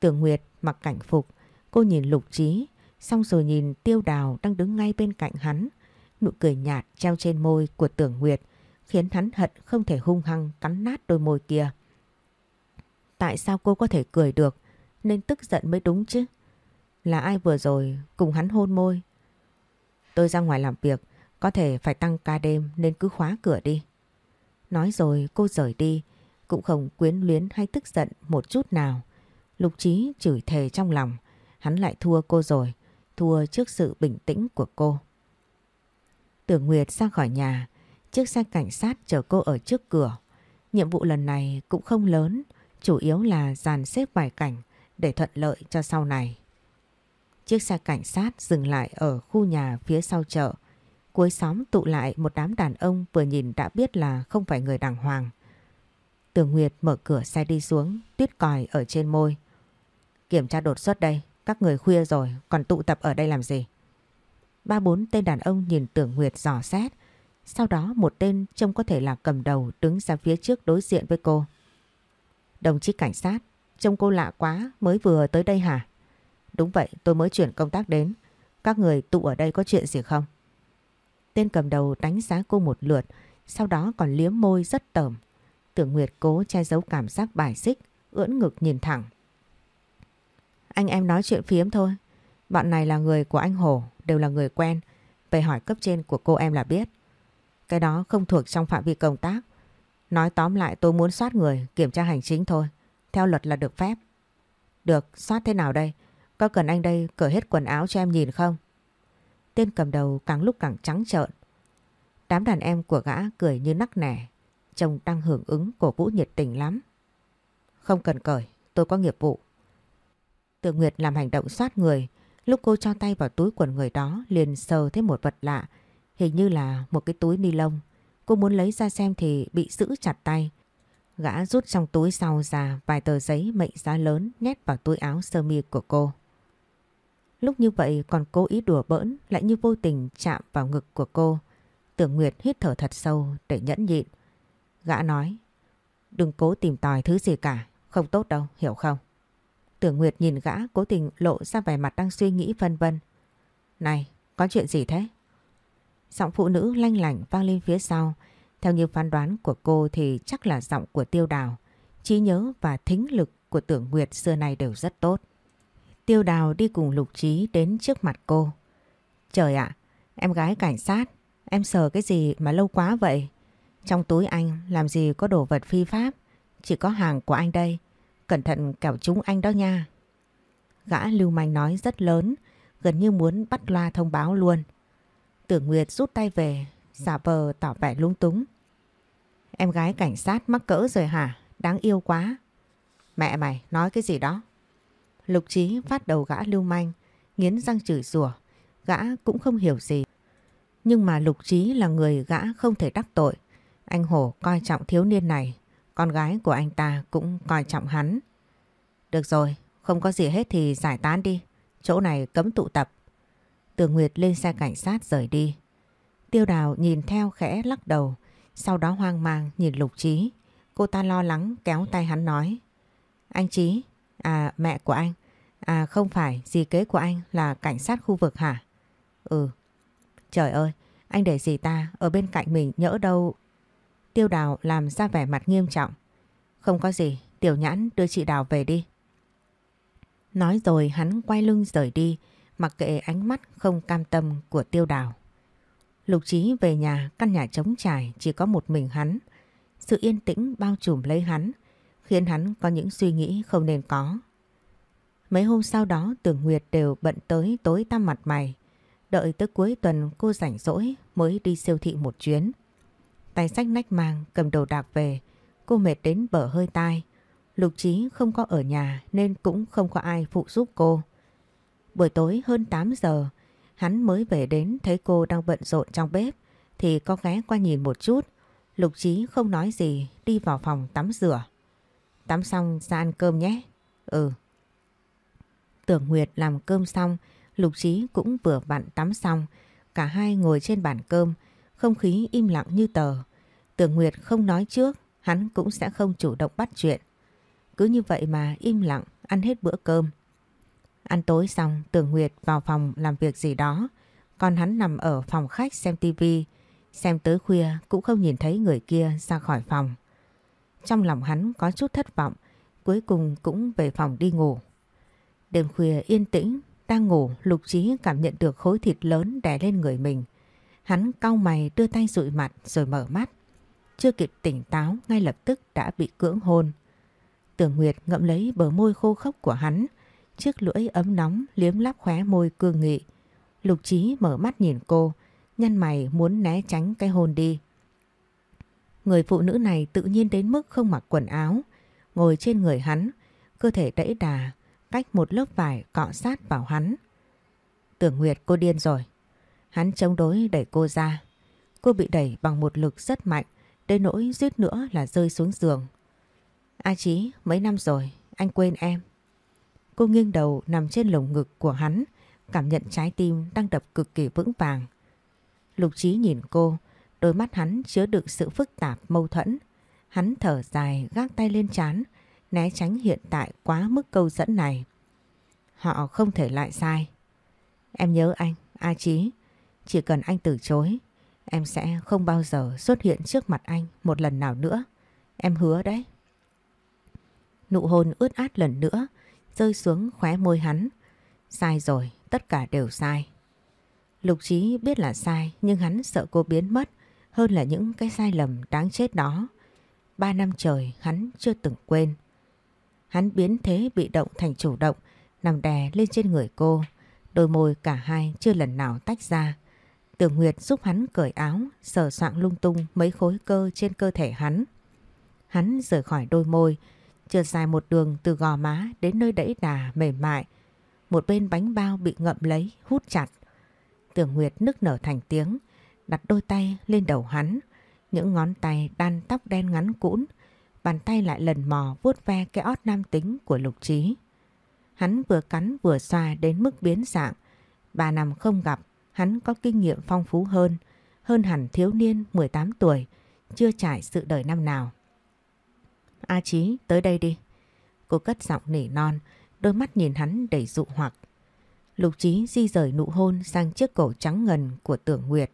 Tưởng Nguyệt mặc cảnh phục, cô nhìn lục trí, xong rồi nhìn tiêu đào đang đứng ngay bên cạnh hắn. Nụ cười nhạt treo trên môi của tưởng Nguyệt khiến hắn hận không thể hung hăng cắn nát đôi môi kia. Tại sao cô có thể cười được nên tức giận mới đúng chứ? Là ai vừa rồi cùng hắn hôn môi? Tôi ra ngoài làm việc, có thể phải tăng ca đêm nên cứ khóa cửa đi. Nói rồi cô rời đi, cũng không quyến luyến hay tức giận một chút nào. Lục Trí chửi thề trong lòng, hắn lại thua cô rồi, thua trước sự bình tĩnh của cô. Tưởng Nguyệt ra khỏi nhà, chiếc xe cảnh sát chờ cô ở trước cửa. Nhiệm vụ lần này cũng không lớn, chủ yếu là dàn xếp bài cảnh để thuận lợi cho sau này. Chiếc xe cảnh sát dừng lại ở khu nhà phía sau chợ. Cuối xóm tụ lại một đám đàn ông vừa nhìn đã biết là không phải người đàng hoàng. Tường Nguyệt mở cửa xe đi xuống, tuyết còi ở trên môi. Kiểm tra đột xuất đây, các người khuya rồi, còn tụ tập ở đây làm gì? Ba bốn tên đàn ông nhìn tưởng Nguyệt dò xét. Sau đó một tên trông có thể là cầm đầu đứng ra phía trước đối diện với cô. Đồng chí cảnh sát, trông cô lạ quá mới vừa tới đây hả? Đúng vậy tôi mới chuyển công tác đến. Các người tụ ở đây có chuyện gì không? Tên cầm đầu đánh giá cô một lượt, sau đó còn liếm môi rất tởm. Tưởng Nguyệt cố che giấu cảm giác bài xích, ưỡn ngực nhìn thẳng. Anh em nói chuyện phiếm thôi. Bọn này là người của anh Hồ, đều là người quen. Về hỏi cấp trên của cô em là biết. Cái đó không thuộc trong phạm vi công tác. Nói tóm lại tôi muốn soát người, kiểm tra hành chính thôi. Theo luật là được phép. Được, soát thế nào đây? Có cần anh đây cởi hết quần áo cho em nhìn không? Tên cầm đầu càng lúc càng trắng trợn. Đám đàn em của gã cười như nắc nẻ. chồng đang hưởng ứng cổ vũ nhiệt tình lắm. Không cần cởi, tôi có nghiệp vụ. Tự Nguyệt làm hành động xoát người. Lúc cô cho tay vào túi quần người đó liền sờ thấy một vật lạ. Hình như là một cái túi ni lông. Cô muốn lấy ra xem thì bị giữ chặt tay. Gã rút trong túi sau ra vài tờ giấy mệnh giá lớn nhét vào túi áo sơ mi của cô. Lúc như vậy còn cố ý đùa bỡn lại như vô tình chạm vào ngực của cô. Tưởng Nguyệt hít thở thật sâu để nhẫn nhịn. Gã nói, đừng cố tìm tòi thứ gì cả, không tốt đâu, hiểu không? Tưởng Nguyệt nhìn gã cố tình lộ ra vẻ mặt đang suy nghĩ phân vân. Này, có chuyện gì thế? Giọng phụ nữ lanh lảnh vang lên phía sau. Theo như phán đoán của cô thì chắc là giọng của tiêu đào. trí nhớ và thính lực của tưởng Nguyệt xưa nay đều rất tốt. Tiêu đào đi cùng lục trí đến trước mặt cô. Trời ạ, em gái cảnh sát, em sờ cái gì mà lâu quá vậy? Trong túi anh làm gì có đồ vật phi pháp, chỉ có hàng của anh đây. Cẩn thận kẻo chúng anh đó nha. Gã lưu manh nói rất lớn, gần như muốn bắt loa thông báo luôn. Tưởng Nguyệt rút tay về, giả vờ tỏ vẻ lung túng. Em gái cảnh sát mắc cỡ rồi hả? Đáng yêu quá. Mẹ mày nói cái gì đó? Lục Trí phát đầu gã lưu manh, nghiến răng chửi rủa, gã cũng không hiểu gì. Nhưng mà Lục Trí là người gã không thể đắc tội. Anh Hổ coi trọng thiếu niên này, con gái của anh ta cũng coi trọng hắn. Được rồi, không có gì hết thì giải tán đi, chỗ này cấm tụ tập. Tường Nguyệt lên xe cảnh sát rời đi. Tiêu đào nhìn theo khẽ lắc đầu, sau đó hoang mang nhìn Lục Trí. Cô ta lo lắng kéo tay hắn nói. Anh Trí, à mẹ của anh, à không phải dì kế của anh là cảnh sát khu vực hả? Ừ. Trời ơi, anh để dì ta ở bên cạnh mình nhỡ đâu. Tiêu đào làm ra vẻ mặt nghiêm trọng. Không có gì, tiểu nhãn đưa chị đào về đi. Nói rồi hắn quay lưng rời đi, mặc kệ ánh mắt không cam tâm của tiêu đào. Lục trí về nhà, căn nhà trống trải chỉ có một mình hắn. Sự yên tĩnh bao trùm lấy hắn, khiến hắn có những suy nghĩ không nên có. Mấy hôm sau đó tưởng Nguyệt đều bận tới tối tăm mặt mày. Đợi tới cuối tuần cô rảnh rỗi mới đi siêu thị một chuyến. Tay sách nách mang cầm đồ đạc về, cô mệt đến bở hơi tai. Lục trí không có ở nhà nên cũng không có ai phụ giúp cô. Buổi tối hơn 8 giờ, hắn mới về đến thấy cô đang bận rộn trong bếp thì có ghé qua nhìn một chút. Lục trí không nói gì đi vào phòng tắm rửa. Tắm xong ra ăn cơm nhé. Ừ. Tưởng Nguyệt làm cơm xong, Lục Trí cũng vừa vặn tắm xong. Cả hai ngồi trên bàn cơm, không khí im lặng như tờ. Tưởng Nguyệt không nói trước, hắn cũng sẽ không chủ động bắt chuyện. Cứ như vậy mà im lặng, ăn hết bữa cơm. Ăn tối xong, Tưởng Nguyệt vào phòng làm việc gì đó, còn hắn nằm ở phòng khách xem tivi, xem tới khuya cũng không nhìn thấy người kia ra khỏi phòng. Trong lòng hắn có chút thất vọng, cuối cùng cũng về phòng đi ngủ. Đêm khuya yên tĩnh, đang ngủ Lục Trí cảm nhận được khối thịt lớn đè lên người mình. Hắn cau mày đưa tay dụi mặt rồi mở mắt. Chưa kịp tỉnh táo ngay lập tức đã bị cưỡng hôn. Tưởng Nguyệt ngậm lấy bờ môi khô khốc của hắn, chiếc lưỡi ấm nóng liếm lắp khóe môi cương nghị. Lục Trí mở mắt nhìn cô, nhăn mày muốn né tránh cái hôn đi. Người phụ nữ này tự nhiên đến mức không mặc quần áo, ngồi trên người hắn, cơ thể đẫy đà, cách một lớp vải cọ sát vào hắn. Tưởng Nguyệt cô điên rồi. Hắn chống đối đẩy cô ra. Cô bị đẩy bằng một lực rất mạnh, đến nỗi giết nữa là rơi xuống giường. A Chí, mấy năm rồi, anh quên em. Cô nghiêng đầu nằm trên lồng ngực của hắn, cảm nhận trái tim đang đập cực kỳ vững vàng. Lục Chí nhìn cô, đôi mắt hắn chứa đựng sự phức tạp mâu thuẫn. Hắn thở dài gác tay lên chán, né tránh hiện tại quá mức câu dẫn này. Họ không thể lại sai. Em nhớ anh, A Chí. Chỉ cần anh từ chối, em sẽ không bao giờ xuất hiện trước mặt anh một lần nào nữa. Em hứa đấy. Nụ hôn ướt át lần nữa, rơi xuống khóe môi hắn. Sai rồi, tất cả đều sai. Lục Chí biết là sai nhưng hắn sợ cô biến mất hơn là những cái sai lầm đáng chết đó. Ba năm trời hắn chưa từng quên. Hắn biến thế bị động thành chủ động, nằm đè lên trên người cô. Đôi môi cả hai chưa lần nào tách ra. Tưởng Nguyệt giúp hắn cởi áo, sờ soạng lung tung mấy khối cơ trên cơ thể hắn. Hắn rời khỏi đôi môi, trượt dài một đường từ gò má đến nơi đẫy đà mềm mại. Một bên bánh bao bị ngậm lấy, hút chặt. Tưởng Nguyệt nức nở thành tiếng, đặt đôi tay lên đầu hắn. Những ngón tay đan tóc đen ngắn cũn, bàn tay lại lần mò vuốt ve cái ót nam tính của lục trí. Hắn vừa cắn vừa xoa đến mức biến dạng. bà nằm không gặp, hắn có kinh nghiệm phong phú hơn, hơn hẳn thiếu niên 18 tuổi, chưa trải sự đời năm nào. A Chí, tới đây đi. Cô cất giọng nỉ non, đôi mắt nhìn hắn đầy dụ hoặc. Lục Chí di rời nụ hôn sang chiếc cổ trắng ngần của tưởng Nguyệt.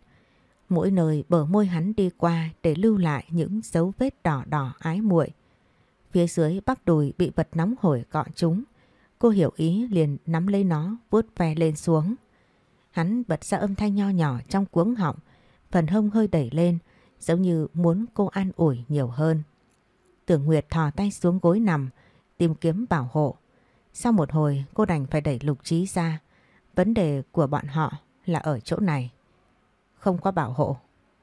Mỗi nơi bờ môi hắn đi qua để lưu lại những dấu vết đỏ đỏ ái muội. Phía dưới bắp đùi bị vật nóng hổi cọ chúng. Cô hiểu ý liền nắm lấy nó vuốt ve lên xuống. Hắn bật ra âm thanh nho nhỏ trong cuống họng, phần hông hơi đẩy lên giống như muốn cô an ủi nhiều hơn. Tưởng Nguyệt thò tay xuống gối nằm, tìm kiếm bảo hộ. Sau một hồi cô đành phải đẩy lục trí ra. Vấn đề của bọn họ là ở chỗ này. Không có bảo hộ.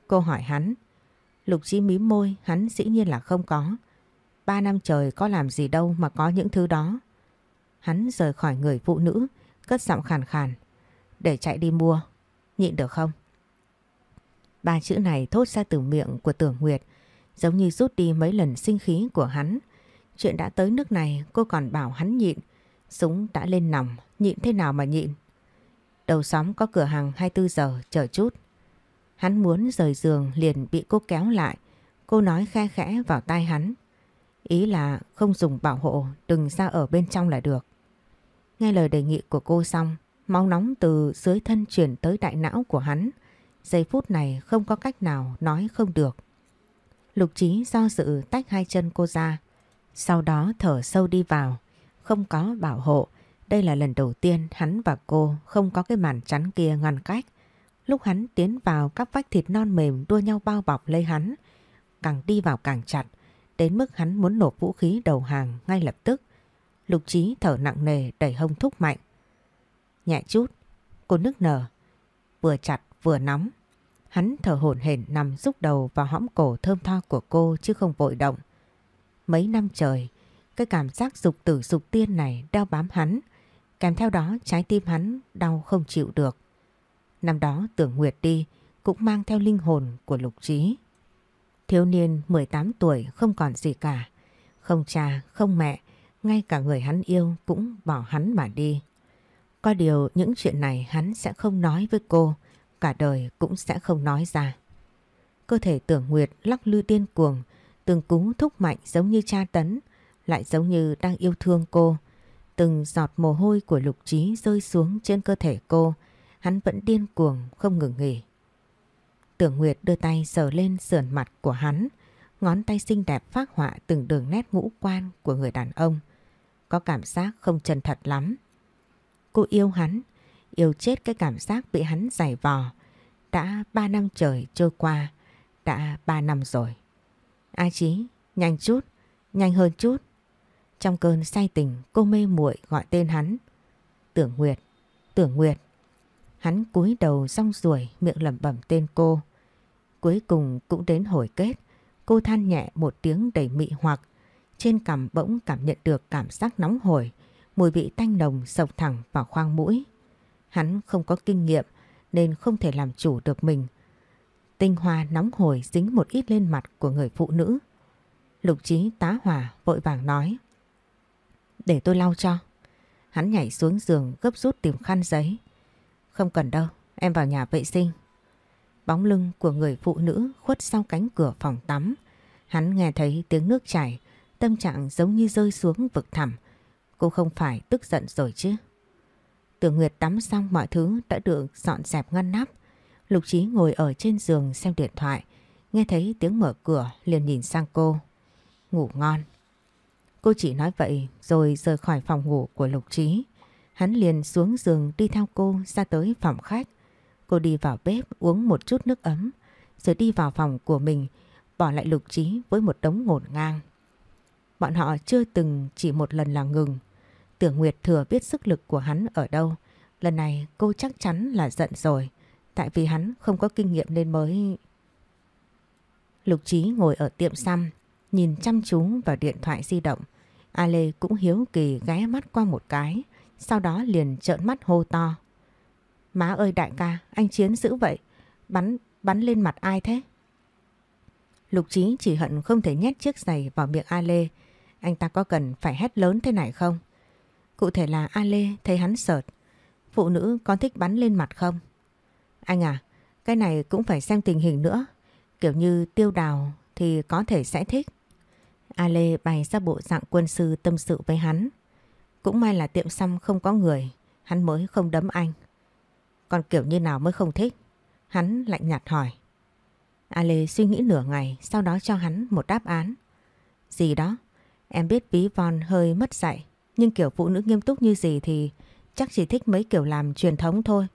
Cô hỏi hắn. Lục Chí mím môi hắn dĩ nhiên là không có. Ba năm trời có làm gì đâu mà có những thứ đó. Hắn rời khỏi người phụ nữ, cất giọng khàn khàn. Để chạy đi mua. Nhịn được không? Ba chữ này thốt ra từ miệng của tưởng Nguyệt giống như rút đi mấy lần sinh khí của hắn. Chuyện đã tới nước này cô còn bảo hắn nhịn. Súng đã lên nòng, nhịn thế nào mà nhịn. Đầu xóm có cửa hàng 24 giờ, chờ chút. Hắn muốn rời giường liền bị cô kéo lại. Cô nói khe khẽ vào tai hắn. Ý là không dùng bảo hộ, đừng ra ở bên trong là được. Nghe lời đề nghị của cô xong, máu nóng từ dưới thân chuyển tới đại não của hắn. Giây phút này không có cách nào nói không được. Lục trí do dự tách hai chân cô ra. Sau đó thở sâu đi vào. Không có bảo hộ. Đây là lần đầu tiên hắn và cô không có cái màn chắn kia ngăn cách. Lúc hắn tiến vào các vách thịt non mềm đua nhau bao bọc lấy hắn. Càng đi vào càng chặt. Đến mức hắn muốn nộp vũ khí đầu hàng ngay lập tức. Lục trí thở nặng nề đẩy hông thúc mạnh. Nhẹ chút. Cô nức nở. Vừa chặt vừa nóng. Hắn thở hổn hển nằm rúc đầu vào hõm cổ thơm tho của cô chứ không vội động. Mấy năm trời, cái cảm giác dục tử dục tiên này đeo bám hắn, kèm theo đó trái tim hắn đau không chịu được. Năm đó tưởng Nguyệt đi cũng mang theo linh hồn của lục trí. Thiếu niên 18 tuổi không còn gì cả, không cha, không mẹ, ngay cả người hắn yêu cũng bỏ hắn mà đi. Có điều những chuyện này hắn sẽ không nói với cô, cả đời cũng sẽ không nói ra. Cơ thể tưởng Nguyệt lắc lư điên cuồng, từng cú thúc mạnh giống như cha tấn, lại giống như đang yêu thương cô. Từng giọt mồ hôi của lục trí rơi xuống trên cơ thể cô, hắn vẫn điên cuồng không ngừng nghỉ. Tưởng Nguyệt đưa tay sờ lên sườn mặt của hắn, ngón tay xinh đẹp phát họa từng đường nét ngũ quan của người đàn ông. Có cảm giác không chân thật lắm. Cô yêu hắn, Yêu chết cái cảm giác bị hắn giày vò. Đã ba năm trời trôi qua. Đã ba năm rồi. A Chí, nhanh chút, nhanh hơn chút. Trong cơn say tình cô mê muội gọi tên hắn. Tưởng Nguyệt, Tưởng Nguyệt. Hắn cúi đầu rong ruổi miệng lẩm bẩm tên cô. Cuối cùng cũng đến hồi kết. Cô than nhẹ một tiếng đầy mị hoặc. Trên cằm bỗng cảm nhận được cảm giác nóng hổi. Mùi vị tanh nồng sộc thẳng vào khoang mũi. Hắn không có kinh nghiệm nên không thể làm chủ được mình. Tinh hoa nóng hổi dính một ít lên mặt của người phụ nữ. Lục trí tá hỏa vội vàng nói. Để tôi lau cho. Hắn nhảy xuống giường gấp rút tìm khăn giấy. Không cần đâu, em vào nhà vệ sinh. Bóng lưng của người phụ nữ khuất sau cánh cửa phòng tắm. Hắn nghe thấy tiếng nước chảy, tâm trạng giống như rơi xuống vực thẳm. Cô không phải tức giận rồi chứ. Tưởng Nguyệt tắm xong mọi thứ đã được dọn dẹp ngăn nắp. Lục Chí ngồi ở trên giường xem điện thoại, nghe thấy tiếng mở cửa liền nhìn sang cô. Ngủ ngon. Cô chỉ nói vậy rồi rời khỏi phòng ngủ của Lục Chí Hắn liền xuống giường đi theo cô ra tới phòng khách. Cô đi vào bếp uống một chút nước ấm rồi đi vào phòng của mình bỏ lại Lục Trí với một đống ngổn ngang. Bọn họ chưa từng chỉ một lần là ngừng. Tưởng Nguyệt thừa biết sức lực của hắn ở đâu. Lần này cô chắc chắn là giận rồi. Tại vì hắn không có kinh nghiệm nên mới... Lục Trí ngồi ở tiệm xăm, nhìn chăm chú vào điện thoại di động. A Lê cũng hiếu kỳ ghé mắt qua một cái, sau đó liền trợn mắt hô to. Má ơi đại ca, anh Chiến dữ vậy, bắn bắn lên mặt ai thế? Lục Trí chỉ hận không thể nhét chiếc giày vào miệng A Lê. Anh ta có cần phải hét lớn thế này không? Cụ thể là A Lê thấy hắn sợt. Phụ nữ có thích bắn lên mặt không? Anh à, cái này cũng phải xem tình hình nữa. Kiểu như tiêu đào thì có thể sẽ thích. A Lê bày ra bộ dạng quân sư tâm sự với hắn. Cũng may là tiệm xăm không có người, hắn mới không đấm anh. Còn kiểu như nào mới không thích? Hắn lạnh nhạt hỏi. A Lê suy nghĩ nửa ngày, sau đó cho hắn một đáp án. Gì đó? Em biết ví von hơi mất dạy, nhưng kiểu phụ nữ nghiêm túc như gì thì chắc chỉ thích mấy kiểu làm truyền thống thôi.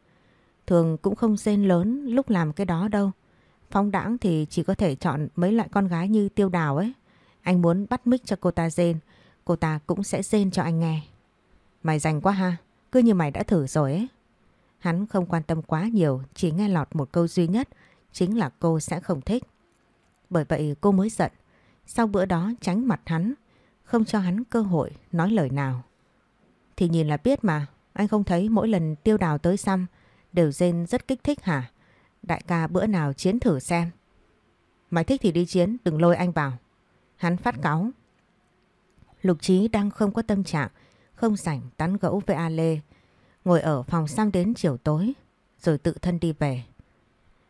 Thường cũng không xên lớn lúc làm cái đó đâu. Phóng đãng thì chỉ có thể chọn mấy loại con gái như tiêu đào ấy. Anh muốn bắt mic cho cô ta rên, cô ta cũng sẽ rên cho anh nghe. Mày rành quá ha, cứ như mày đã thử rồi ấy. Hắn không quan tâm quá nhiều, chỉ nghe lọt một câu duy nhất, chính là cô sẽ không thích. Bởi vậy cô mới giận, sau bữa đó tránh mặt hắn, không cho hắn cơ hội nói lời nào. Thì nhìn là biết mà, anh không thấy mỗi lần tiêu đào tới xăm đều rên rất kích thích hả? Đại ca bữa nào chiến thử xem. Mày thích thì đi chiến, đừng lôi anh vào. Hắn phát cáu. Lục Trí đang không có tâm trạng, không rảnh tán gẫu với A Lê. Ngồi ở phòng xăm đến chiều tối, rồi tự thân đi về.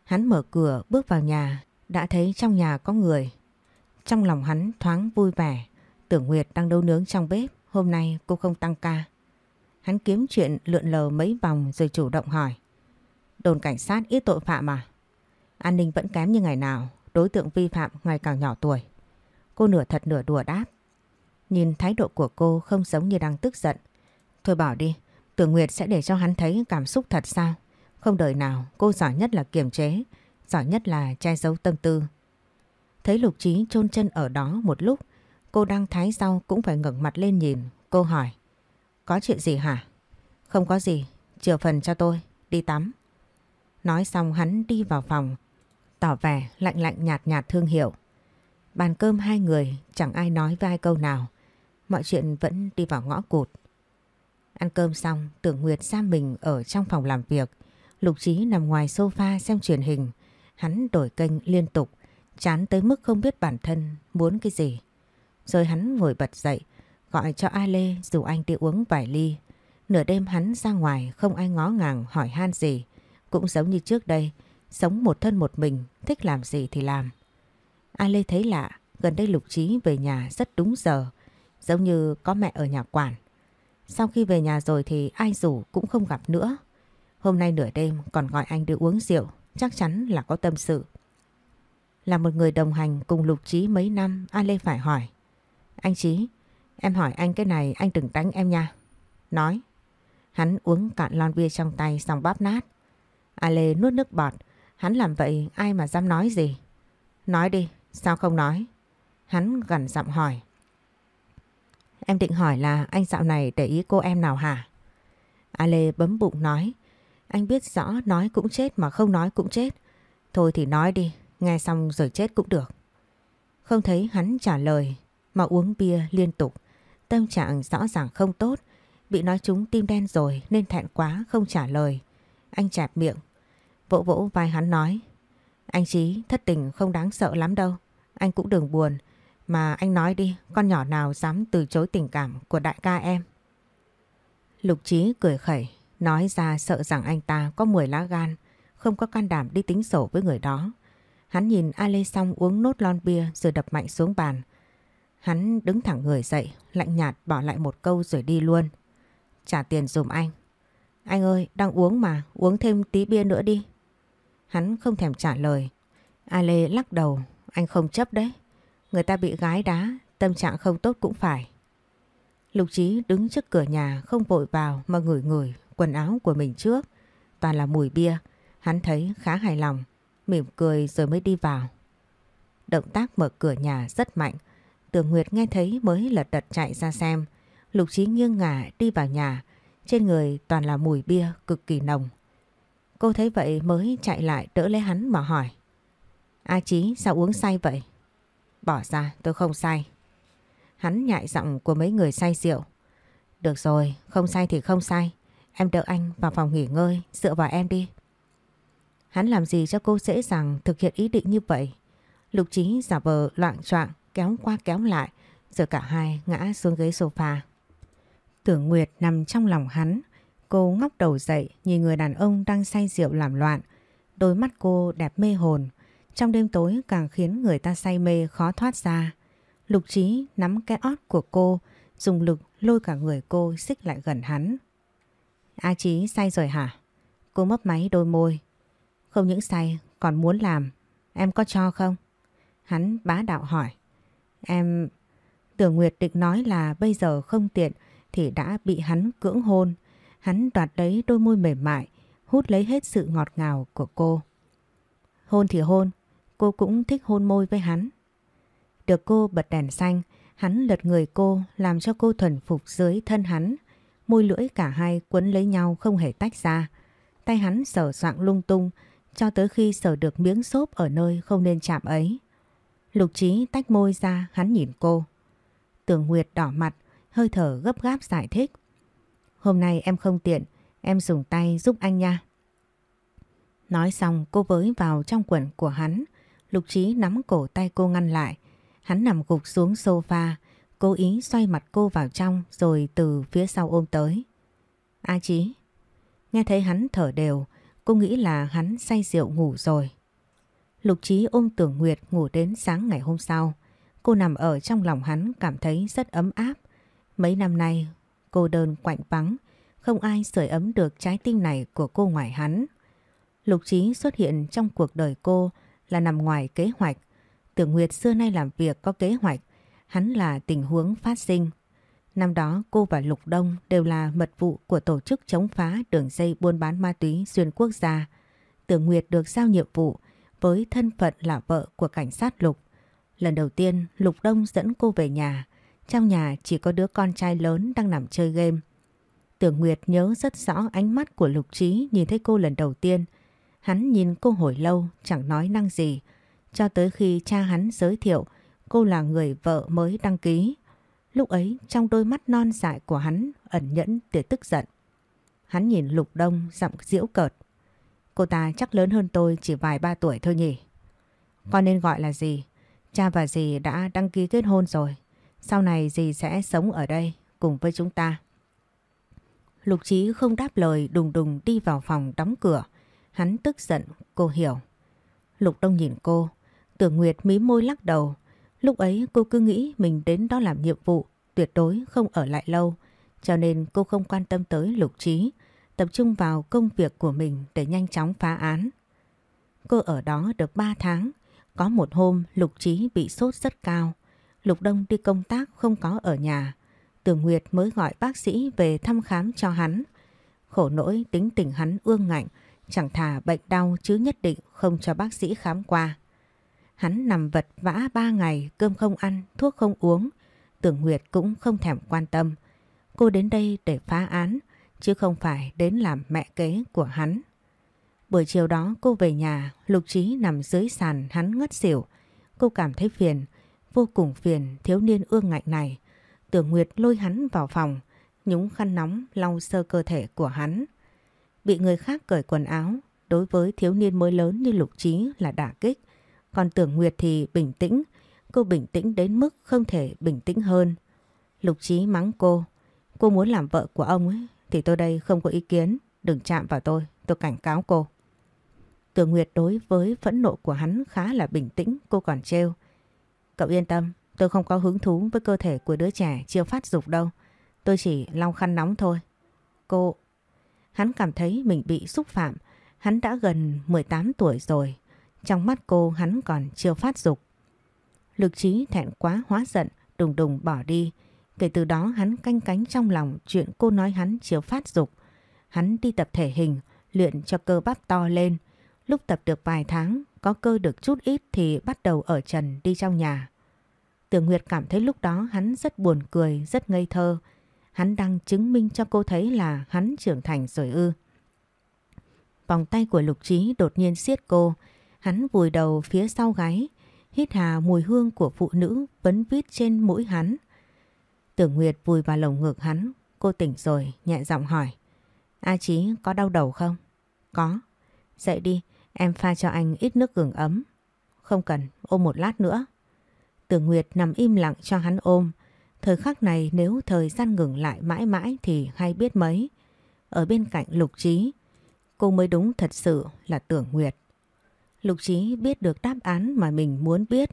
Hắn mở cửa bước vào nhà, đã thấy trong nhà có người. Trong lòng hắn thoáng vui vẻ, tưởng Nguyệt đang nấu nướng trong bếp, hôm nay cô không tăng ca. Hắn kiếm chuyện lượn lờ mấy vòng rồi chủ động hỏi. Đồn cảnh sát ít tội phạm à? An ninh vẫn kém như ngày nào, đối tượng vi phạm ngày càng nhỏ tuổi. Cô nửa thật nửa đùa đáp. Nhìn thái độ của cô không giống như đang tức giận. Thôi bảo đi, Tưởng Nguyệt sẽ để cho hắn thấy cảm xúc thật sao? Không đời nào, cô giỏi nhất là kiềm chế, giỏi nhất là che giấu tâm tư. Thấy Lục Trí chôn chân ở đó một lúc, cô đang thái rau cũng phải ngẩng mặt lên nhìn. Cô hỏi, có chuyện gì hả? Không có gì, chừa phần cho tôi, đi tắm. Nói xong hắn đi vào phòng, tỏ vẻ lạnh lạnh nhạt nhạt thương hiệu. Bàn cơm hai người chẳng ai nói với ai câu nào. Mọi chuyện vẫn đi vào ngõ cụt. Ăn cơm xong, tưởng Nguyệt giam mình ở trong phòng làm việc. Lục Trí nằm ngoài sofa xem truyền hình. Hắn đổi kênh liên tục, chán tới mức không biết bản thân muốn cái gì. Rồi hắn ngồi bật dậy, gọi cho A Lê dù anh đi uống vài ly. Nửa đêm hắn ra ngoài không ai ngó ngàng hỏi han gì. Cũng giống như trước đây, sống một thân một mình, thích làm gì thì làm. A Lê thấy lạ, gần đây Lục Trí về nhà rất đúng giờ, giống như có mẹ ở nhà quản. Sau khi về nhà rồi thì ai rủ cũng không gặp nữa. Hôm nay nửa đêm còn gọi anh đi uống rượu, chắc chắn là có tâm sự. Là một người đồng hành cùng Lục Trí mấy năm, A Lê phải hỏi. Anh Trí, em hỏi anh cái này anh đừng đánh em nha. Nói. Hắn uống cạn lon bia trong tay xong bóp nát. A Lê nuốt nước bọt. Hắn làm vậy ai mà dám nói gì? Nói đi, sao không nói? Hắn gần giọng hỏi. Em định hỏi là anh dạo này để ý cô em nào hả? A Lê bấm bụng nói. Anh biết rõ nói cũng chết mà không nói cũng chết. Thôi thì nói đi, nghe xong rồi chết cũng được. Không thấy hắn trả lời mà uống bia liên tục. Tâm trạng rõ ràng không tốt. Bị nói trúng tim đen rồi nên thẹn quá không trả lời. Anh chẹp miệng. Vỗ vỗ vai hắn nói. Anh Chí thất tình không đáng sợ lắm đâu. Anh cũng đừng buồn. Mà anh nói đi, con nhỏ nào dám từ chối tình cảm của đại ca em? Lục Chí cười khẩy. Nói ra sợ rằng anh ta có 10 lá gan, không có can đảm đi tính sổ với người đó. Hắn nhìn A Lê xong uống nốt lon bia rồi đập mạnh xuống bàn. Hắn đứng thẳng người dậy, lạnh nhạt bỏ lại một câu rồi đi luôn. Trả tiền dùm anh. Anh ơi, đang uống mà, uống thêm tí bia nữa đi. Hắn không thèm trả lời. A Lê lắc đầu, anh không chấp đấy. Người ta bị gái đá, tâm trạng không tốt cũng phải. Lục Chí đứng trước cửa nhà không vội vào mà ngửi ngửi quần áo của mình trước. Toàn là mùi bia, hắn thấy khá hài lòng, mỉm cười rồi mới đi vào. Động tác mở cửa nhà rất mạnh, Tường Nguyệt nghe thấy mới lật đật chạy ra xem. Lục Chí nghiêng ngả đi vào nhà, trên người toàn là mùi bia cực kỳ nồng. Cô thấy vậy mới chạy lại đỡ lấy hắn mà hỏi. A Chí sao uống say vậy? Bỏ ra tôi không say. Hắn nhại giọng của mấy người say rượu. Được rồi, không say thì không say. Em đỡ anh vào phòng nghỉ ngơi, dựa vào em đi. Hắn làm gì cho cô dễ dàng thực hiện ý định như vậy? Lục Chí giả vờ loạn choạng kéo qua kéo lại, rồi cả hai ngã xuống ghế sofa. Tưởng Nguyệt nằm trong lòng hắn, cô ngóc đầu dậy nhìn người đàn ông đang say rượu làm loạn. Đôi mắt cô đẹp mê hồn, trong đêm tối càng khiến người ta say mê khó thoát ra. Lục trí nắm cái ót của cô, dùng lực lôi cả người cô xích lại gần hắn. A trí say rồi hả? Cô mấp máy đôi môi. Không những say, còn muốn làm. Em có cho không? Hắn bá đạo hỏi. Em... Tưởng Nguyệt định nói là bây giờ không tiện thì đã bị hắn cưỡng hôn. Hắn đoạt lấy đôi môi mềm mại, hút lấy hết sự ngọt ngào của cô. Hôn thì hôn, cô cũng thích hôn môi với hắn. Được cô bật đèn xanh, hắn lật người cô làm cho cô thuần phục dưới thân hắn. Môi lưỡi cả hai quấn lấy nhau không hề tách ra. Tay hắn sờ soạng lung tung cho tới khi sờ được miếng xốp ở nơi không nên chạm ấy. Lục trí tách môi ra hắn nhìn cô. Tưởng Nguyệt đỏ mặt, hơi thở gấp gáp giải thích. Hôm nay em không tiện, em dùng tay giúp anh nha. Nói xong cô với vào trong quần của hắn, Lục Trí nắm cổ tay cô ngăn lại. Hắn nằm gục xuống sofa, cố ý xoay mặt cô vào trong rồi từ phía sau ôm tới. A Trí, nghe thấy hắn thở đều, cô nghĩ là hắn say rượu ngủ rồi. Lục Trí ôm tưởng Nguyệt ngủ đến sáng ngày hôm sau. Cô nằm ở trong lòng hắn cảm thấy rất ấm áp. Mấy năm nay cô đơn quạnh vắng, không ai sưởi ấm được trái tim này của cô ngoài hắn. Lục Trí xuất hiện trong cuộc đời cô là nằm ngoài kế hoạch. Tưởng Nguyệt xưa nay làm việc có kế hoạch, hắn là tình huống phát sinh. Năm đó cô và Lục Đông đều là mật vụ của tổ chức chống phá đường dây buôn bán ma túy xuyên quốc gia. Tưởng Nguyệt được giao nhiệm vụ với thân phận là vợ của cảnh sát Lục. Lần đầu tiên Lục Đông dẫn cô về nhà, trong nhà chỉ có đứa con trai lớn đang nằm chơi game. Tưởng Nguyệt nhớ rất rõ ánh mắt của Lục Trí nhìn thấy cô lần đầu tiên. Hắn nhìn cô hồi lâu chẳng nói năng gì, cho tới khi cha hắn giới thiệu cô là người vợ mới đăng ký. Lúc ấy trong đôi mắt non dại của hắn ẩn nhẫn để tức giận. Hắn nhìn Lục Đông giọng diễu cợt. Cô ta chắc lớn hơn tôi chỉ vài ba tuổi thôi nhỉ. Con nên gọi là gì? Cha và dì đã đăng ký kết hôn rồi. Sau này dì sẽ sống ở đây cùng với chúng ta. Lục Chí không đáp lời đùng đùng đi vào phòng đóng cửa. Hắn tức giận, cô hiểu. Lục Đông nhìn cô, tưởng Nguyệt mí môi lắc đầu. Lúc ấy cô cứ nghĩ mình đến đó làm nhiệm vụ, tuyệt đối không ở lại lâu. Cho nên cô không quan tâm tới Lục trí tập trung vào công việc của mình để nhanh chóng phá án. Cô ở đó được 3 tháng, có một hôm Lục Trí bị sốt rất cao. Lục Đông đi công tác không có ở nhà. Tường Nguyệt mới gọi bác sĩ về thăm khám cho hắn. Khổ nỗi tính tình hắn ương ngạnh, chẳng thà bệnh đau chứ nhất định không cho bác sĩ khám qua. Hắn nằm vật vã ba ngày, cơm không ăn, thuốc không uống. Tưởng Nguyệt cũng không thèm quan tâm. Cô đến đây để phá án, chứ không phải đến làm mẹ kế của hắn. Buổi chiều đó cô về nhà, Lục Trí nằm dưới sàn hắn ngất xỉu. Cô cảm thấy phiền, vô cùng phiền thiếu niên ương ngạnh này. Tưởng Nguyệt lôi hắn vào phòng, nhúng khăn nóng lau sơ cơ thể của hắn. Bị người khác cởi quần áo, đối với thiếu niên mới lớn như Lục Trí là đả kích. Còn Tưởng Nguyệt thì bình tĩnh, cô bình tĩnh đến mức không thể bình tĩnh hơn. Lục Trí mắng cô, cô muốn làm vợ của ông ấy thì tôi đây không có ý kiến, Đừng chạm vào tôi, tôi cảnh cáo cô. Tưởng Nguyệt đối với phẫn nộ của hắn khá là bình tĩnh, cô còn trêu. Cậu yên tâm, tôi không có hứng thú với cơ thể của đứa trẻ chưa phát dục đâu. Tôi chỉ lau khăn nóng thôi. Cô... Hắn cảm thấy mình bị xúc phạm. Hắn đã gần 18 tuổi rồi. Trong mắt cô hắn còn chưa phát dục. Lực trí thẹn quá hóa giận, đùng đùng bỏ đi. Kể từ đó hắn canh cánh trong lòng chuyện cô nói hắn chưa phát dục. Hắn đi tập thể hình, luyện cho cơ bắp to lên. Lúc tập được vài tháng, có cơ được chút ít thì bắt đầu ở trần đi trong nhà. Tưởng Nguyệt cảm thấy lúc đó hắn rất buồn cười, rất ngây thơ. Hắn đang chứng minh cho cô thấy là hắn trưởng thành rồi ư. Vòng tay của Lục Trí đột nhiên siết cô. Hắn vùi đầu phía sau gáy, hít hà mùi hương của phụ nữ vấn vít trên mũi hắn. Tưởng Nguyệt vùi vào lồng ngực hắn. Cô tỉnh rồi, nhẹ giọng hỏi. A Chí có đau đầu không? Có. Dậy đi, em pha cho anh ít nước gừng ấm. Không cần, ôm một lát nữa. Tưởng Nguyệt nằm im lặng cho hắn ôm. Thời khắc này nếu thời gian ngừng lại mãi mãi thì hay biết mấy. Ở bên cạnh Lục Trí, cô mới đúng thật sự là Tưởng Nguyệt. Lục Trí biết được đáp án mà mình muốn biết.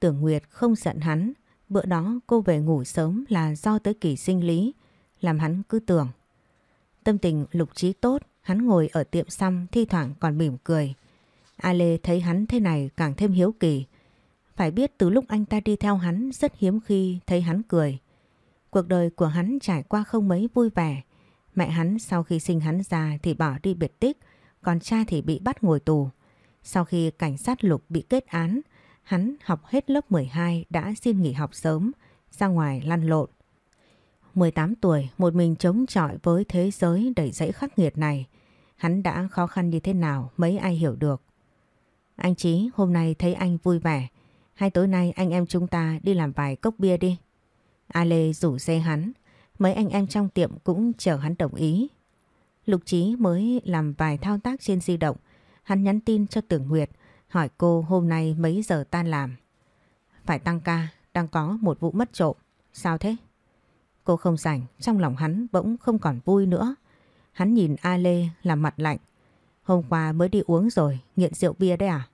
Tưởng Nguyệt không giận hắn. Bữa đó cô về ngủ sớm là do tới kỳ sinh lý, làm hắn cứ tưởng. Tâm tình Lục Trí tốt, hắn ngồi ở tiệm xăm thi thoảng còn mỉm cười. A Lê thấy hắn thế này càng thêm hiếu kỳ. Phải biết từ lúc anh ta đi theo hắn rất hiếm khi thấy hắn cười. Cuộc đời của hắn trải qua không mấy vui vẻ. Mẹ hắn sau khi sinh hắn ra thì bỏ đi biệt tích, còn cha thì bị bắt ngồi tù. Sau khi cảnh sát lục bị kết án, hắn học hết lớp 12 đã xin nghỉ học sớm, ra ngoài lăn lộn. 18 tuổi, một mình chống chọi với thế giới đầy dãy khắc nghiệt này. Hắn đã khó khăn như thế nào mấy ai hiểu được. Anh Chí hôm nay thấy anh vui vẻ, hay tối nay anh em chúng ta đi làm vài cốc bia đi. A Lê rủ xe hắn, mấy anh em trong tiệm cũng chờ hắn đồng ý. Lục Chí mới làm vài thao tác trên di động, hắn nhắn tin cho Tưởng Nguyệt, hỏi cô hôm nay mấy giờ tan làm. Phải tăng ca, đang có một vụ mất trộm. Sao thế? Cô không rảnh, trong lòng hắn bỗng không còn vui nữa. Hắn nhìn A Lê làm mặt lạnh. Hôm qua mới đi uống rồi, nghiện rượu bia đấy à?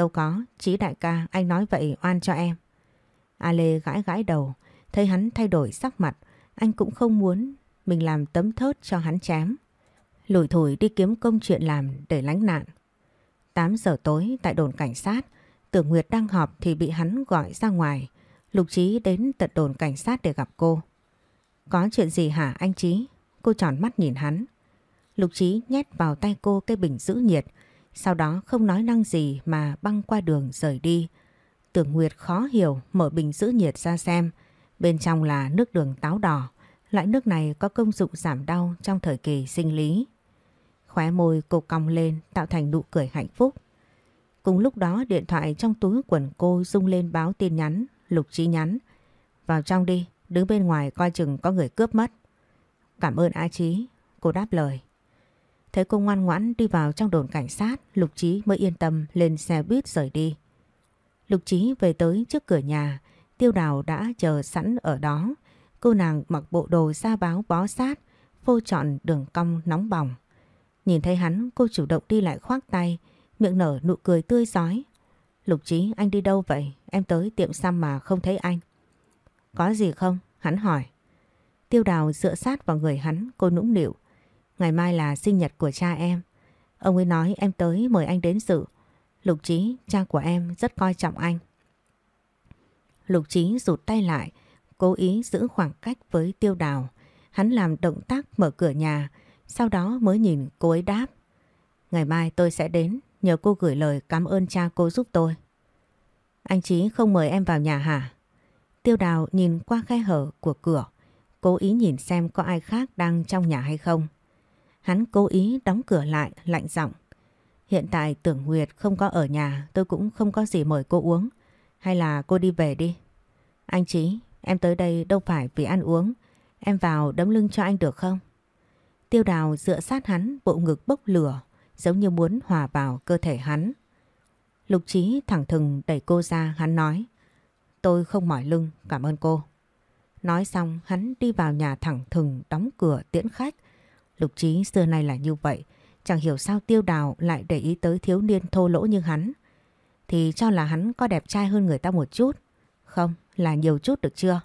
Đâu có, chí đại ca anh nói vậy oan cho em. A Lê gãi gãi đầu, thấy hắn thay đổi sắc mặt, anh cũng không muốn mình làm tấm thớt cho hắn chém. Lủi thủi đi kiếm công chuyện làm để lánh nạn. 8 giờ tối tại đồn cảnh sát, Tưởng Nguyệt đang họp thì bị hắn gọi ra ngoài. Lục Trí đến tận đồn cảnh sát để gặp cô. Có chuyện gì hả anh Trí? Cô tròn mắt nhìn hắn. Lục Trí nhét vào tay cô cái bình giữ nhiệt, sau đó không nói năng gì mà băng qua đường rời đi. Tưởng Nguyệt khó hiểu mở bình giữ nhiệt ra xem. Bên trong là nước đường táo đỏ. Loại nước này có công dụng giảm đau trong thời kỳ sinh lý. Khóe môi cô cong lên tạo thành nụ cười hạnh phúc. Cùng lúc đó điện thoại trong túi quần cô rung lên báo tin nhắn, Lục Trí nhắn. Vào trong đi, đứng bên ngoài coi chừng có người cướp mất. Cảm ơn A Trí, cô đáp lời. Thấy cô ngoan ngoãn đi vào trong đồn cảnh sát, Lục Trí mới yên tâm lên xe buýt rời đi. Lục Trí về tới trước cửa nhà, Tiêu Đào đã chờ sẵn ở đó. Cô nàng mặc bộ đồ da báo bó sát, phô trọn đường cong nóng bỏng. Nhìn thấy hắn, cô chủ động đi lại khoác tay, miệng nở nụ cười tươi giói. Lục Trí, anh đi đâu vậy? Em tới tiệm xăm mà không thấy anh. Có gì không? Hắn hỏi. Tiêu Đào dựa sát vào người hắn, cô nũng nịu. Ngày mai là sinh nhật của cha em. Ông ấy nói em tới mời anh đến dự. Lục Trí, cha của em rất coi trọng anh. Lục Trí rụt tay lại, cố ý giữ khoảng cách với tiêu đào. Hắn làm động tác mở cửa nhà, sau đó mới nhìn cô ấy đáp. Ngày mai tôi sẽ đến, nhờ cô gửi lời cảm ơn cha cô giúp tôi. Anh Trí không mời em vào nhà hả? Tiêu đào nhìn qua khe hở của cửa, cố ý nhìn xem có ai khác đang trong nhà hay không. Hắn cố ý đóng cửa lại, lạnh giọng. Hiện tại tưởng Nguyệt không có ở nhà, tôi cũng không có gì mời cô uống. Hay là cô đi về đi. Anh Trí, em tới đây đâu phải vì ăn uống. Em vào đấm lưng cho anh được không? Tiêu đào dựa sát hắn, bộ ngực bốc lửa, giống như muốn hòa vào cơ thể hắn. Lục Trí thẳng thừng đẩy cô ra, hắn nói. Tôi không mỏi lưng, cảm ơn cô. Nói xong hắn đi vào nhà thẳng thừng đóng cửa tiễn khách. Lục trí xưa nay là như vậy. Chẳng hiểu sao tiêu đào lại để ý tới thiếu niên thô lỗ như hắn. Thì cho là hắn có đẹp trai hơn người ta một chút. Không, là nhiều chút được chưa?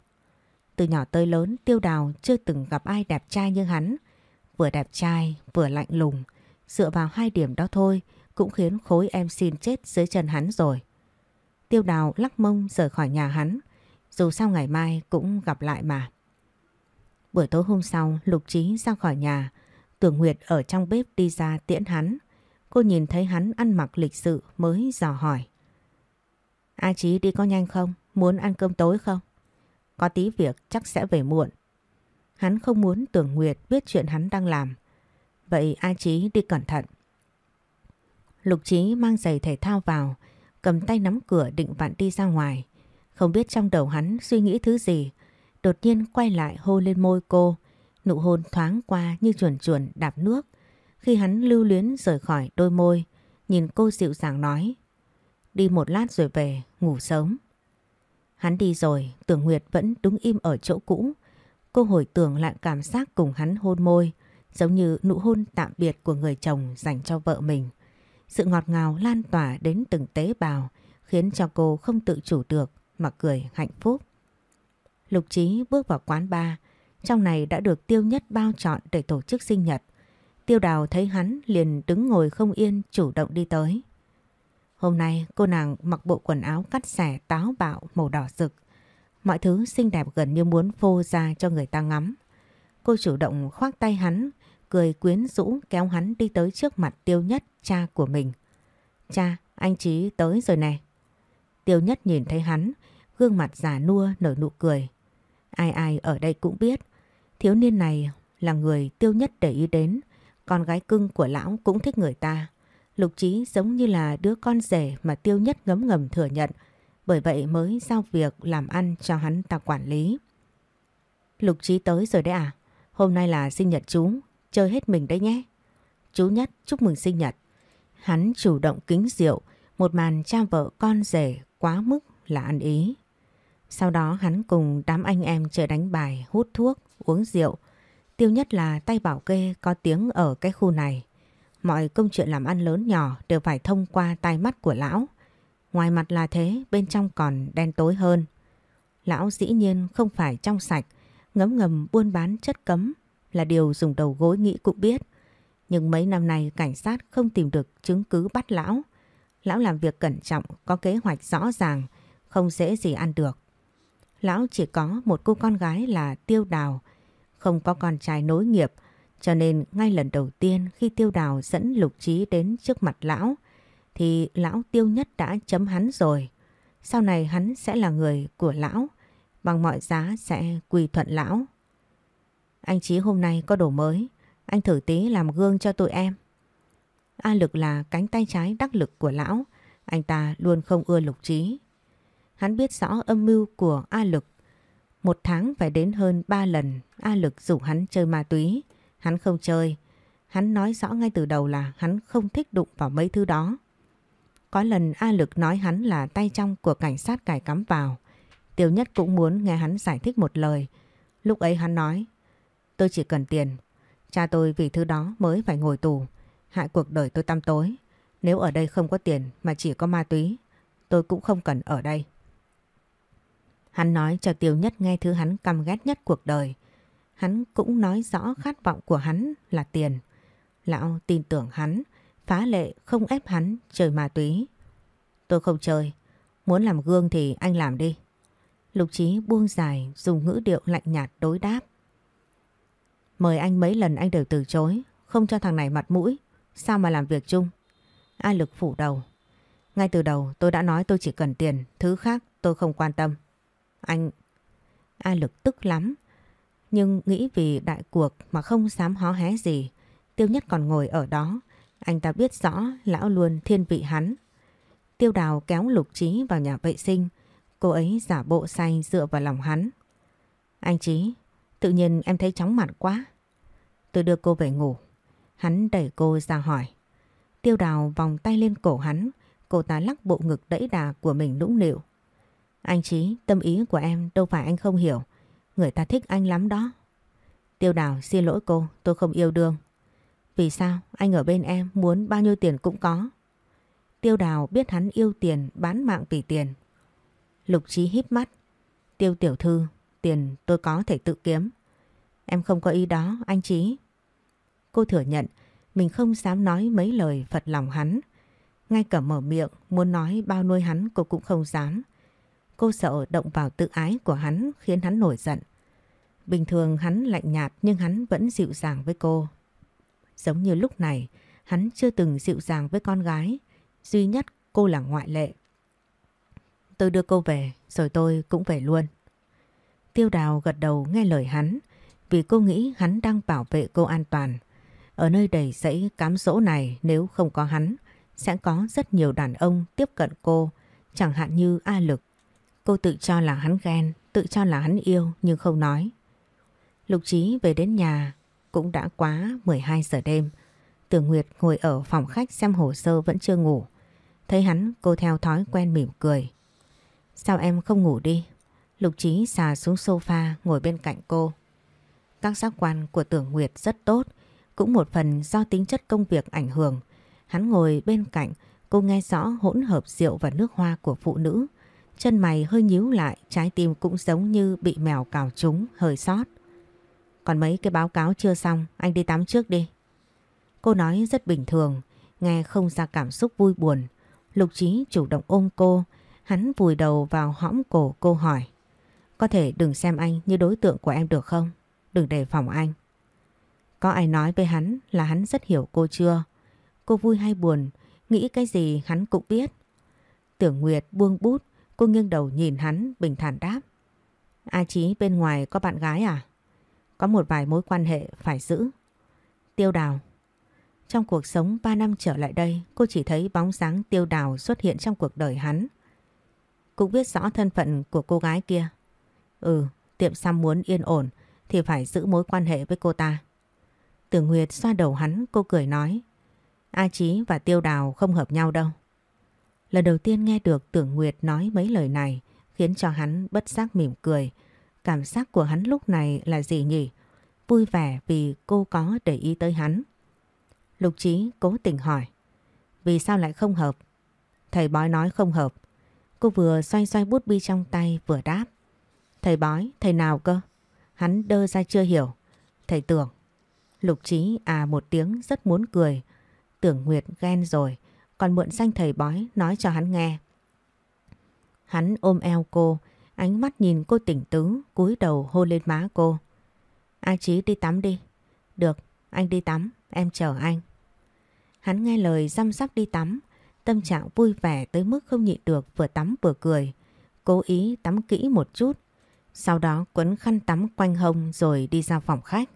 Từ nhỏ tới lớn tiêu đào chưa từng gặp ai đẹp trai như hắn. Vừa đẹp trai, vừa lạnh lùng. Dựa vào hai điểm đó thôi cũng khiến khối em xin chết dưới chân hắn rồi. Tiêu đào lắc mông rời khỏi nhà hắn. Dù sao ngày mai cũng gặp lại mà. Buổi tối hôm sau Lục Trí ra khỏi nhà. Tưởng Nguyệt ở trong bếp đi ra tiễn hắn. Cô nhìn thấy hắn ăn mặc lịch sự mới dò hỏi. A Chí đi có nhanh không? Muốn ăn cơm tối không? Có tí việc chắc sẽ về muộn. Hắn không muốn Tưởng Nguyệt biết chuyện hắn đang làm. Vậy A Chí đi cẩn thận. Lục Chí mang giày thể thao vào, cầm tay nắm cửa định vặn đi ra ngoài. Không biết trong đầu hắn suy nghĩ thứ gì, đột nhiên quay lại hôn lên môi cô, nụ hôn thoáng qua như chuồn chuồn đạp nước. Khi hắn lưu luyến rời khỏi đôi môi, nhìn cô dịu dàng nói, đi một lát rồi về, ngủ sớm. Hắn đi rồi, Tưởng Nguyệt vẫn đứng im ở chỗ cũ. Cô hồi tưởng lại cảm giác cùng hắn hôn môi, giống như nụ hôn tạm biệt của người chồng dành cho vợ mình. Sự ngọt ngào lan tỏa đến từng tế bào, khiến cho cô không tự chủ được mà cười hạnh phúc. Lục Trí bước vào quán bar, trong này đã được Tiêu Nhất bao chọn để tổ chức sinh nhật. Tiêu Đào thấy hắn liền đứng ngồi không yên chủ động đi tới. Hôm nay cô nàng mặc bộ quần áo cắt xẻ táo bạo màu đỏ rực. Mọi thứ xinh đẹp gần như muốn phô ra cho người ta ngắm. Cô chủ động khoác tay hắn, cười quyến rũ kéo hắn đi tới trước mặt Tiêu Nhất, cha của mình. Cha, anh Chí tới rồi nè. Tiêu Nhất nhìn thấy hắn, gương mặt già nua nở nụ cười. Ai ai ở đây cũng biết, thiếu niên này là người Tiêu Nhất để ý đến, con gái cưng của lão cũng thích người ta. Lục Chí giống như là đứa con rể mà Tiêu Nhất ngấm ngầm thừa nhận, bởi vậy mới giao việc làm ăn cho hắn ta quản lý. Lục Chí tới rồi đấy à? Hôm nay là sinh nhật chú, chơi hết mình đấy nhé. Chú Nhất chúc mừng sinh nhật. Hắn chủ động kính rượu, một màn cha vợ con rể quá mức là ăn ý. Sau đó hắn cùng đám anh em chơi đánh bài, hút thuốc, uống rượu. Tiêu nhất là tay bảo kê có tiếng ở cái khu này. Mọi công chuyện làm ăn lớn nhỏ đều phải thông qua tai mắt của lão. Ngoài mặt là thế, bên trong còn đen tối hơn. Lão dĩ nhiên không phải trong sạch, ngấm ngầm buôn bán chất cấm là điều dùng đầu gối nghĩ cũng biết. Nhưng mấy năm nay cảnh sát không tìm được chứng cứ bắt lão. Lão làm việc cẩn trọng, có kế hoạch rõ ràng, không dễ gì ăn được. Lão chỉ có một cô con gái là Tiêu Đào, không có con trai nối nghiệp, cho nên ngay lần đầu tiên khi Tiêu Đào dẫn Lục Trí đến trước mặt lão, thì lão Tiêu Nhất đã chấm hắn rồi. Sau này hắn sẽ là người của lão, bằng mọi giá sẽ quỳ thuận lão. Anh trí hôm nay có đồ mới, anh thử tí làm gương cho tụi em. A Lực là cánh tay trái đắc lực của lão, anh ta luôn không ưa Lục Trí. Hắn biết rõ âm mưu của A Lực. Một tháng phải đến hơn 3 lần A Lực rủ hắn chơi ma túy. Hắn không chơi. Hắn nói rõ ngay từ đầu là hắn không thích đụng vào mấy thứ đó. Có lần A Lực nói hắn là tay trong của cảnh sát cải cắm vào. Tiêu Nhất cũng muốn nghe hắn giải thích một lời. Lúc ấy hắn nói, tôi chỉ cần tiền. Cha tôi vì thứ đó mới phải ngồi tù. Hại cuộc đời tôi tăm tối. Nếu ở đây không có tiền mà chỉ có ma túy, tôi cũng không cần ở đây. Hắn nói cho Tiêu Nhất nghe thứ hắn căm ghét nhất cuộc đời. Hắn cũng nói rõ khát vọng của hắn là tiền. Lão tin tưởng hắn, phá lệ không ép hắn chơi ma túy. Tôi không chơi, muốn làm gương thì anh làm đi. Lục Chí buông dài dùng ngữ điệu lạnh nhạt đối đáp. Mời anh mấy lần anh đều từ chối, không cho thằng này mặt mũi, sao mà làm việc chung. A Lực phủ đầu. Ngay từ đầu tôi đã nói tôi chỉ cần tiền, thứ khác tôi không quan tâm. Anh... A Lực tức lắm, nhưng nghĩ vì đại cuộc mà không dám hó hé gì. Tiêu Nhất còn ngồi ở đó, anh ta biết rõ lão luôn thiên vị hắn. Tiêu Đào kéo Lục Trí vào nhà vệ sinh, cô ấy giả bộ say dựa vào lòng hắn. Anh Trí, tự nhiên em thấy chóng mặt quá. Tôi đưa cô về ngủ. Hắn đẩy cô ra hỏi. Tiêu Đào vòng tay lên cổ hắn, cô ta lắc bộ ngực đẫy đà của mình nũng nịu. Anh Trí, tâm ý của em đâu phải anh không hiểu. Người ta thích anh lắm đó. Tiêu đào xin lỗi cô, tôi không yêu đương. Vì sao anh ở bên em muốn bao nhiêu tiền cũng có. Tiêu đào biết hắn yêu tiền bán mạng vì tiền. Lục trí híp mắt. Tiêu tiểu thư, tiền tôi có thể tự kiếm. Em không có ý đó anh Trí. Cô thừa nhận mình không dám nói mấy lời phật lòng hắn. Ngay cả mở miệng muốn nói bao nuôi hắn cô cũng không dám. Cô sợ động vào tự ái của hắn khiến hắn nổi giận. Bình thường hắn lạnh nhạt nhưng hắn vẫn dịu dàng với cô. Giống như lúc này, hắn chưa từng dịu dàng với con gái, duy nhất cô là ngoại lệ. Tôi đưa cô về, rồi tôi cũng về luôn. Tiêu đào gật đầu nghe lời hắn, vì cô nghĩ hắn đang bảo vệ cô an toàn. Ở nơi đầy dãy cám dỗ này nếu không có hắn, sẽ có rất nhiều đàn ông tiếp cận cô, chẳng hạn như A Lực. Cô tự cho là hắn ghen, tự cho là hắn yêu nhưng không nói. Lục Trí về đến nhà cũng đã quá 12 giờ đêm. Tưởng Nguyệt ngồi ở phòng khách xem hồ sơ vẫn chưa ngủ. Thấy hắn cô theo thói quen mỉm cười. Sao em không ngủ đi? Lục Trí xà xuống sofa ngồi bên cạnh cô. Các giác quan của Tưởng Nguyệt rất tốt, cũng một phần do tính chất công việc ảnh hưởng. Hắn ngồi bên cạnh, cô nghe rõ hỗn hợp rượu và nước hoa của phụ nữ. Chân mày hơi nhíu lại, trái tim cũng giống như bị mèo cào trúng, hơi sót. Còn mấy cái báo cáo chưa xong, anh đi tắm trước đi. Cô nói rất bình thường, nghe không ra cảm xúc vui buồn. Lục Trí chủ động ôm cô, hắn vùi đầu vào hõm cổ cô hỏi. Có thể đừng xem anh như đối tượng của em được không? Đừng đề phòng anh. Có ai nói với hắn là hắn rất hiểu cô chưa? Cô vui hay buồn, nghĩ cái gì hắn cũng biết. Tưởng Nguyệt buông bút, cô nghiêng đầu nhìn hắn bình thản đáp. A Chí bên ngoài có bạn gái à? Có một vài mối quan hệ phải giữ. Tiêu đào. Trong cuộc sống 3 năm trở lại đây, cô chỉ thấy bóng dáng tiêu đào xuất hiện trong cuộc đời hắn. Cũng biết rõ thân phận của cô gái kia. Ừ, tiệm xăm muốn yên ổn thì phải giữ mối quan hệ với cô ta. Tưởng Nguyệt xoa đầu hắn, cô cười nói. A Chí và Tiêu Đào không hợp nhau đâu. Lần đầu tiên nghe được Tưởng Nguyệt nói mấy lời này khiến cho hắn bất giác mỉm cười. Cảm giác của hắn lúc này là gì nhỉ? Vui vẻ vì cô có để ý tới hắn. Lục Chí cố tình hỏi. Vì sao lại không hợp? Thầy bói nói không hợp. Cô vừa xoay xoay bút bi trong tay vừa đáp. Thầy bói, thầy nào cơ? Hắn đơ ra chưa hiểu. Thầy tưởng. Lục Chí à một tiếng rất muốn cười. Tưởng Nguyệt ghen rồi. Còn mượn danh thầy bói nói cho hắn nghe. Hắn ôm eo cô. Ánh mắt nhìn cô tỉnh tứ, cúi đầu hôn lên má cô. A Chí đi tắm đi. Được, anh đi tắm, em chờ anh. Hắn nghe lời răm rắp đi tắm, tâm trạng vui vẻ tới mức không nhịn được vừa tắm vừa cười. Cố ý tắm kỹ một chút, sau đó quấn khăn tắm quanh hông rồi đi ra phòng khách.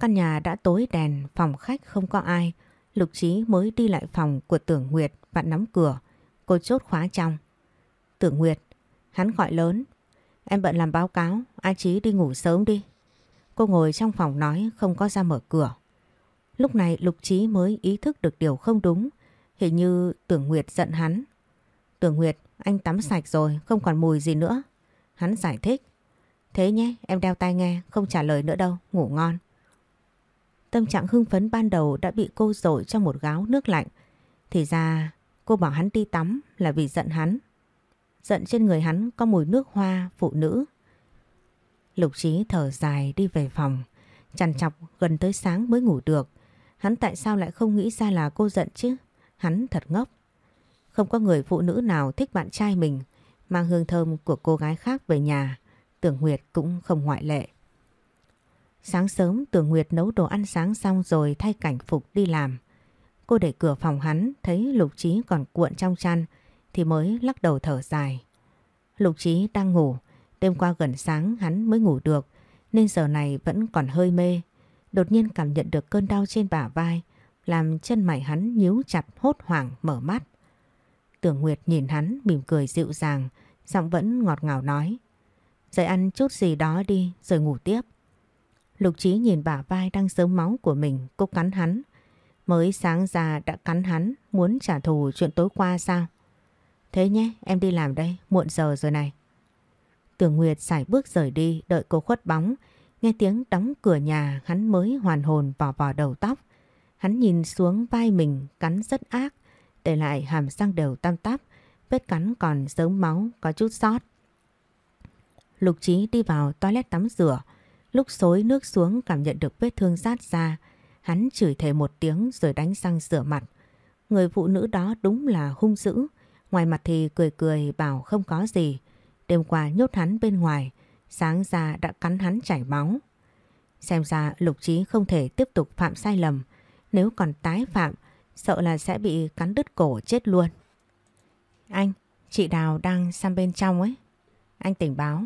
Căn nhà đã tối đèn, phòng khách không có ai. Lục Trí mới đi lại phòng của Tưởng Nguyệt và nắm cửa. Cô chốt khóa trong. Tưởng Nguyệt, Hắn gọi lớn. Em bận làm báo cáo, A Chí đi ngủ sớm đi. Cô ngồi trong phòng nói không có ra mở cửa. Lúc này Lục Chí mới ý thức được điều không đúng. Hình như Tưởng Nguyệt giận hắn. Tưởng Nguyệt, anh tắm sạch rồi, không còn mùi gì nữa. Hắn giải thích. Thế nhé, em đeo tai nghe, không trả lời nữa đâu, ngủ ngon. Tâm trạng hưng phấn ban đầu đã bị cô dội trong một gáo nước lạnh. Thì ra, cô bảo hắn đi tắm là vì giận hắn. Giận trên người hắn có mùi nước hoa, phụ nữ. Lục trí thở dài đi về phòng. Chằn chọc gần tới sáng mới ngủ được. Hắn tại sao lại không nghĩ ra là cô giận chứ? Hắn thật ngốc. Không có người phụ nữ nào thích bạn trai mình, mang hương thơm của cô gái khác về nhà. Tưởng Nguyệt cũng không ngoại lệ. Sáng sớm Tưởng Nguyệt nấu đồ ăn sáng xong rồi thay cảnh phục đi làm. Cô để cửa phòng hắn thấy Lục Trí còn cuộn trong chăn thì mới lắc đầu thở dài. Lục Trí đang ngủ, đêm qua gần sáng hắn mới ngủ được nên giờ này vẫn còn hơi mê. Đột nhiên cảm nhận được cơn đau trên bả vai làm chân mày hắn nhíu chặt hốt hoảng mở mắt. Tưởng Nguyệt nhìn hắn mỉm cười dịu dàng, giọng vẫn ngọt ngào nói. Dậy ăn chút gì đó đi rồi ngủ tiếp. Lục Chí nhìn bả vai đang sớm máu của mình, cô cắn hắn. Mới sáng ra đã cắn hắn, muốn trả thù chuyện tối qua sao? Thế nhé, em đi làm đây, muộn giờ rồi này. Tưởng Nguyệt xài bước rời đi, đợi cô khuất bóng. Nghe tiếng đóng cửa nhà, hắn mới hoàn hồn vò vò đầu tóc. Hắn nhìn xuống vai mình cắn rất ác, để lại hàm răng đều tam tắp, vết cắn còn dớm máu, có chút sót. Lục Trí đi vào toilet tắm rửa, lúc xối nước xuống cảm nhận được vết thương rát ra, hắn chửi thề một tiếng rồi đánh răng rửa mặt. Người phụ nữ đó đúng là hung dữ, ngoài mặt thì cười cười bảo không có gì. Đêm qua nhốt hắn bên ngoài, sáng ra đã cắn hắn chảy máu. Xem ra Lục Trí không thể tiếp tục phạm sai lầm, nếu còn tái phạm, sợ là sẽ bị cắn đứt cổ chết luôn. Anh, chị Đào đang sang bên trong ấy. Anh tỉnh báo.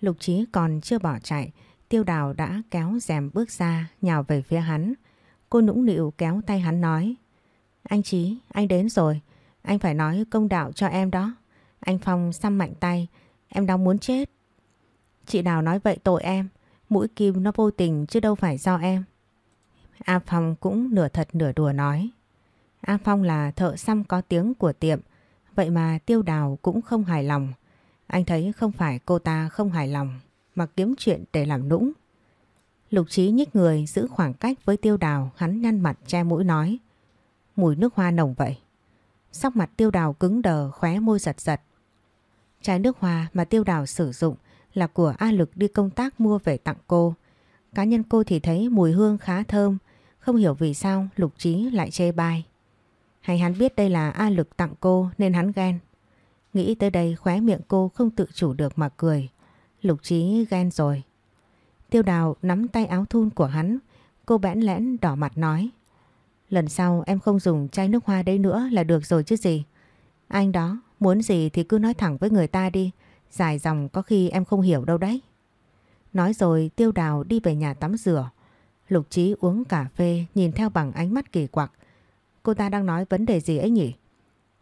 Lục Trí còn chưa bỏ chạy, Tiêu Đào đã kéo rèm bước ra, nhào về phía hắn. Cô nũng nịu kéo tay hắn nói. Anh Chí, anh đến rồi. Anh phải nói công đạo cho em đó. Anh Phong xăm mạnh tay, em đang muốn chết. Chị Đào nói vậy tội em, mũi kim nó vô tình chứ đâu phải do em. A Phong cũng nửa thật nửa đùa nói. A Phong là thợ xăm có tiếng của tiệm, vậy mà Tiêu Đào cũng không hài lòng. Anh thấy không phải cô ta không hài lòng, mà kiếm chuyện để làm nũng. Lục Trí nhích người giữ khoảng cách với Tiêu Đào, hắn nhăn mặt che mũi nói. Mùi nước hoa nồng vậy. Sóc mặt Tiêu Đào cứng đờ, khóe môi giật giật. Chai nước hoa mà Tiêu Đào sử dụng là của A Lực đi công tác mua về tặng cô. Cá nhân cô thì thấy mùi hương khá thơm, không hiểu vì sao Lục Trí lại chê bai. Hay hắn biết đây là A Lực tặng cô nên hắn ghen. Nghĩ tới đây khóe miệng cô không tự chủ được mà cười. Lục Trí ghen rồi. Tiêu đào nắm tay áo thun của hắn. Cô bẽn lẽn đỏ mặt nói. Lần sau em không dùng chai nước hoa đấy nữa là được rồi chứ gì. Anh đó, muốn gì thì cứ nói thẳng với người ta đi. Dài dòng có khi em không hiểu đâu đấy. Nói rồi tiêu đào đi về nhà tắm rửa. Lục Trí uống cà phê nhìn theo bằng ánh mắt kỳ quặc. Cô ta đang nói vấn đề gì ấy nhỉ?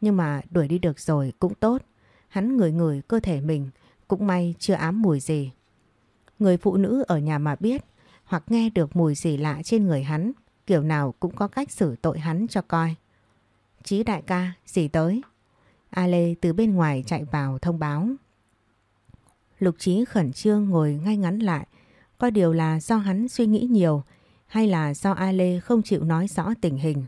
Nhưng mà đuổi đi được rồi cũng tốt. Hắn ngửi ngửi cơ thể mình cũng may chưa ám mùi gì. Người phụ nữ ở nhà mà biết hoặc nghe được mùi gì lạ trên người hắn kiểu nào cũng có cách xử tội hắn cho coi. Chí đại ca, gì tới? A Lê từ bên ngoài chạy vào thông báo. Lục Chí khẩn trương ngồi ngay ngắn lại. Có điều là do hắn suy nghĩ nhiều hay là do A Lê không chịu nói rõ tình hình.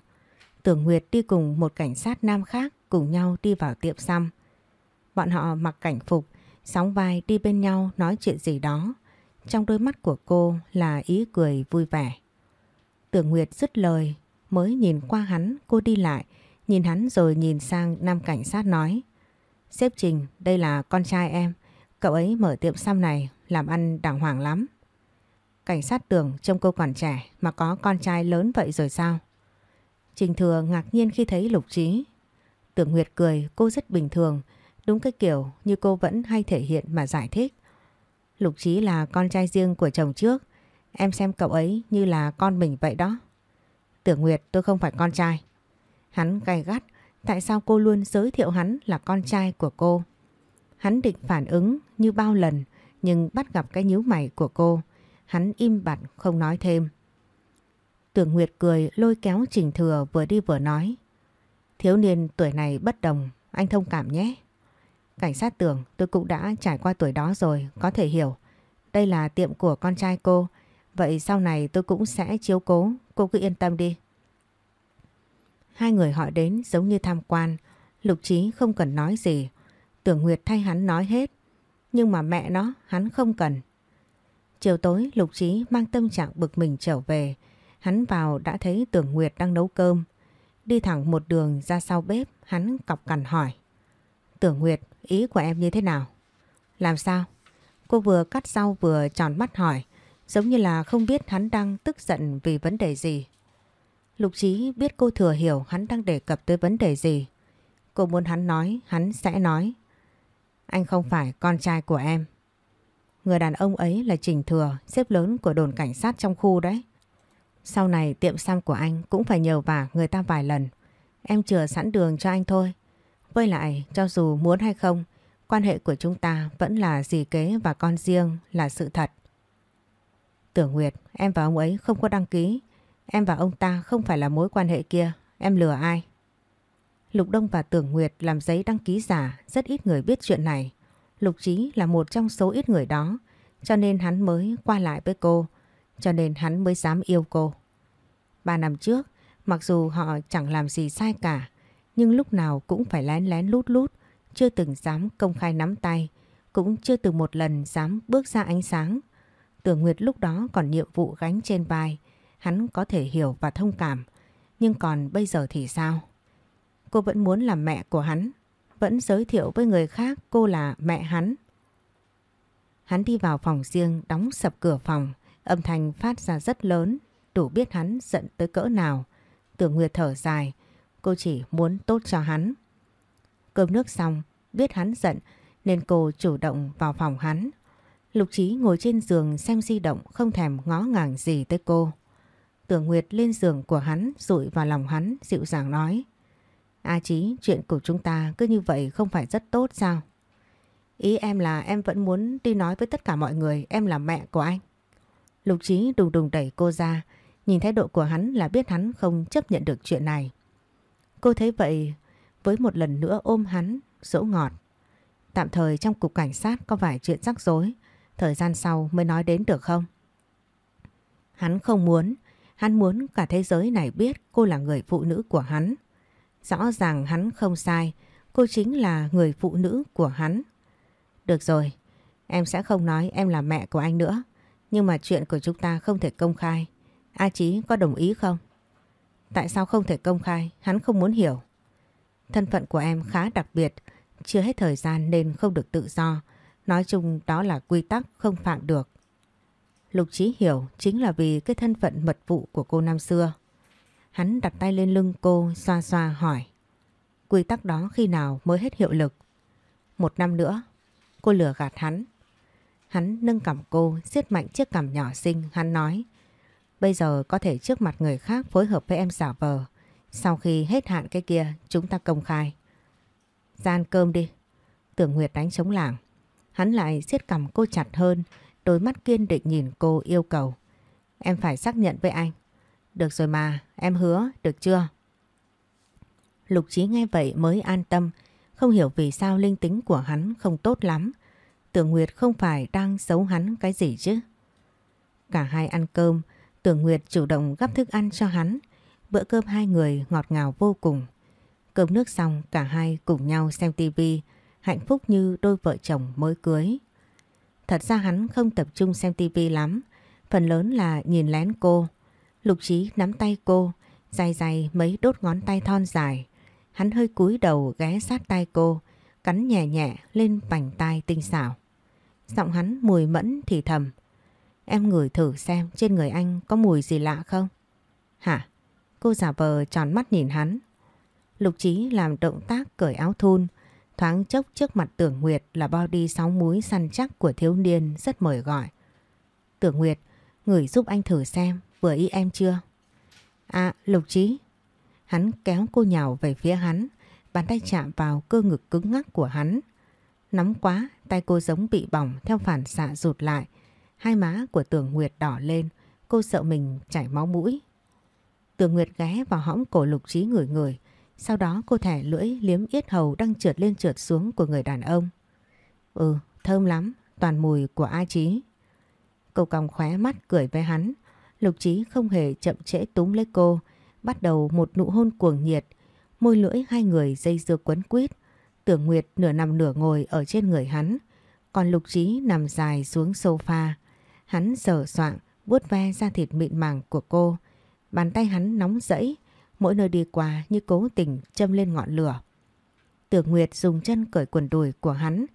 Tưởng Nguyệt đi cùng một cảnh sát nam khác cùng nhau đi vào tiệm xăm. Bọn họ mặc cảnh phục, sóng vai đi bên nhau nói chuyện gì đó. Trong đôi mắt của cô là ý cười vui vẻ. Tưởng Nguyệt dứt lời, mới nhìn qua hắn, cô đi lại, nhìn hắn rồi nhìn sang nam cảnh sát nói. Sếp Trình, đây là con trai em, cậu ấy mở tiệm xăm này, làm ăn đàng hoàng lắm. Cảnh sát tưởng trông cô còn trẻ mà có con trai lớn vậy rồi sao? Trình Thừa ngạc nhiên khi thấy Lục Trí. Tưởng Nguyệt cười, cô rất bình thường, đúng cái kiểu như cô vẫn hay thể hiện mà giải thích. Lục Trí là con trai riêng của chồng trước, em xem cậu ấy như là con mình vậy đó. Tưởng Nguyệt tôi không phải con trai. Hắn gay gắt, tại sao cô luôn giới thiệu hắn là con trai của cô? Hắn định phản ứng như bao lần nhưng bắt gặp cái nhíu mày của cô. Hắn im bặt không nói thêm. Tưởng Nguyệt cười lôi kéo Trình Thừa vừa đi vừa nói. Thiếu niên tuổi này bất đồng, anh thông cảm nhé. Cảnh sát tưởng tôi cũng đã trải qua tuổi đó rồi, có thể hiểu. Đây là tiệm của con trai cô, vậy sau này tôi cũng sẽ chiếu cố, cô cứ yên tâm đi. Hai người họ đến giống như tham quan, Lục Trí không cần nói gì. Tưởng Nguyệt thay hắn nói hết, nhưng mà mẹ nó hắn không cần. Chiều tối Lục Trí mang tâm trạng bực mình trở về, Hắn vào đã thấy Tưởng Nguyệt đang nấu cơm. Đi thẳng một đường ra sau bếp, hắn cọc cằn hỏi. Tưởng Nguyệt, ý của em như thế nào? Làm sao? Cô vừa cắt rau vừa tròn mắt hỏi, giống như là không biết hắn đang tức giận vì vấn đề gì. Lục Chí biết cô thừa hiểu hắn đang đề cập tới vấn đề gì. Cô muốn hắn nói, hắn sẽ nói. Anh không phải con trai của em. Người đàn ông ấy là Trình Thừa, xếp lớn của đồn cảnh sát trong khu đấy. Sau này tiệm xăm của anh cũng phải nhờ vả người ta vài lần. Em chừa sẵn đường cho anh thôi. Với lại, cho dù muốn hay không, quan hệ của chúng ta vẫn là dì kế và con riêng là sự thật. Tưởng Nguyệt, em và ông ấy không có đăng ký. Em và ông ta không phải là mối quan hệ kia. Em lừa ai? Lục Đông và Tưởng Nguyệt làm giấy đăng ký giả, rất ít người biết chuyện này. Lục Trí là một trong số ít người đó, cho nên hắn mới qua lại với cô cho nên hắn mới dám yêu cô. Ba năm trước, Mặc dù họ chẳng làm gì sai cả, nhưng lúc nào cũng phải lén lén lút lút, chưa từng dám công khai nắm tay, cũng chưa từng một lần dám bước ra ánh sáng. Tưởng Nguyệt lúc đó còn nhiệm vụ gánh trên vai, hắn có thể hiểu và thông cảm, nhưng còn bây giờ thì sao? Cô vẫn muốn làm mẹ của hắn, vẫn giới thiệu với người khác cô là mẹ hắn. Hắn đi vào phòng riêng đóng sập cửa phòng, âm thanh phát ra rất lớn, đủ biết hắn giận tới cỡ nào. Tưởng Nguyệt thở dài, cô chỉ muốn tốt cho hắn. Cơm nước xong, biết hắn giận nên cô chủ động vào phòng hắn. Lục Trí ngồi trên giường xem di động không thèm ngó ngàng gì tới cô. Tưởng Nguyệt lên giường của hắn rụi vào lòng hắn dịu dàng nói. A Chí, chuyện của chúng ta cứ như vậy không phải rất tốt sao? Ý em là em vẫn muốn đi nói với tất cả mọi người em là mẹ của anh. Lục Chí đùng đùng đẩy cô ra, nhìn thái độ của hắn là biết hắn không chấp nhận được chuyện này. Cô thấy vậy, với một lần nữa ôm hắn, dỗ ngọt. Tạm thời trong cục cảnh sát có vài chuyện rắc rối, thời gian sau mới nói đến được không? Hắn không muốn, hắn muốn cả thế giới này biết cô là người phụ nữ của hắn. Rõ ràng hắn không sai, cô chính là người phụ nữ của hắn. Được rồi, em sẽ không nói em là mẹ của anh nữa. Nhưng mà chuyện của chúng ta không thể công khai. A Chí có đồng ý không? Tại sao không thể công khai? Hắn không muốn hiểu. Thân phận của em khá đặc biệt, chưa hết thời gian nên không được tự do. Nói chung đó là quy tắc không phạm được. Lục Chí hiểu chính là vì cái thân phận mật vụ của cô năm xưa. Hắn đặt tay lên lưng cô xoa xoa hỏi. Quy tắc đó khi nào mới hết hiệu lực? Một năm nữa. Cô lừa gạt hắn. Hắn nâng cầm cô, siết mạnh chiếc cằm nhỏ xinh, hắn nói. Bây giờ có thể trước mặt người khác phối hợp với em giả vờ. Sau khi hết hạn cái kia, chúng ta công khai. Gian cơm đi. Tưởng Nguyệt đánh chống lảng. Hắn lại siết cầm cô chặt hơn, đôi mắt kiên định nhìn cô yêu cầu. Em phải xác nhận với anh. Được rồi mà, em hứa, được chưa? Lục Chí nghe vậy mới an tâm, không hiểu vì sao linh tính của hắn không tốt lắm. Tưởng Nguyệt không phải đang giấu hắn cái gì chứ. Cả hai ăn cơm, Tưởng Nguyệt chủ động gắp thức ăn cho hắn. Bữa cơm hai người ngọt ngào vô cùng. Cơm nước xong cả hai cùng nhau xem tivi, hạnh phúc như đôi vợ chồng mới cưới. Thật ra hắn không tập trung xem tivi lắm, phần lớn là nhìn lén cô. Lục trí nắm tay cô, dài dài mấy đốt ngón tay thon dài. Hắn hơi cúi đầu ghé sát tay cô, cắn nhẹ nhẹ lên vành tai tinh xảo. Giọng hắn mùi mẫn thì thầm. Em ngửi thử xem trên người anh có mùi gì lạ không? Hả? Cô giả vờ tròn mắt nhìn hắn. Lục Chí làm động tác cởi áo thun, thoáng chốc trước mặt Tưởng Nguyệt là body sáu múi săn chắc của thiếu niên rất mời gọi. Tưởng Nguyệt, ngửi giúp anh thử xem vừa ý em chưa? À, Lục Chí. Hắn kéo cô nhào về phía hắn, bàn tay chạm vào cơ ngực cứng ngắc của hắn. Nóng quá, tay cô giống bị bỏng theo phản xạ rụt lại. Hai má của Tưởng Nguyệt đỏ lên, cô sợ mình chảy máu mũi. Tưởng Nguyệt ghé vào hõm cổ lục trí ngửi ngửi, sau đó cô thẻ lưỡi liếm yết hầu đang trượt lên trượt xuống của người đàn ông. Ừ, thơm lắm, toàn mùi của A Chí. Cô còng khóe mắt cười với hắn, lục trí không hề chậm trễ túm lấy cô, bắt đầu một nụ hôn cuồng nhiệt, môi lưỡi hai người dây dưa quấn quýt. Tưởng Nguyệt nửa nằm nửa ngồi ở trên người hắn, còn Lục Trí nằm dài xuống sofa. Hắn sờ soạng, vuốt ve da thịt mịn màng của cô. Bàn tay hắn nóng rẫy, mỗi nơi đi qua như cố tình châm lên ngọn lửa. Tưởng Nguyệt dùng chân cởi quần đùi của hắn,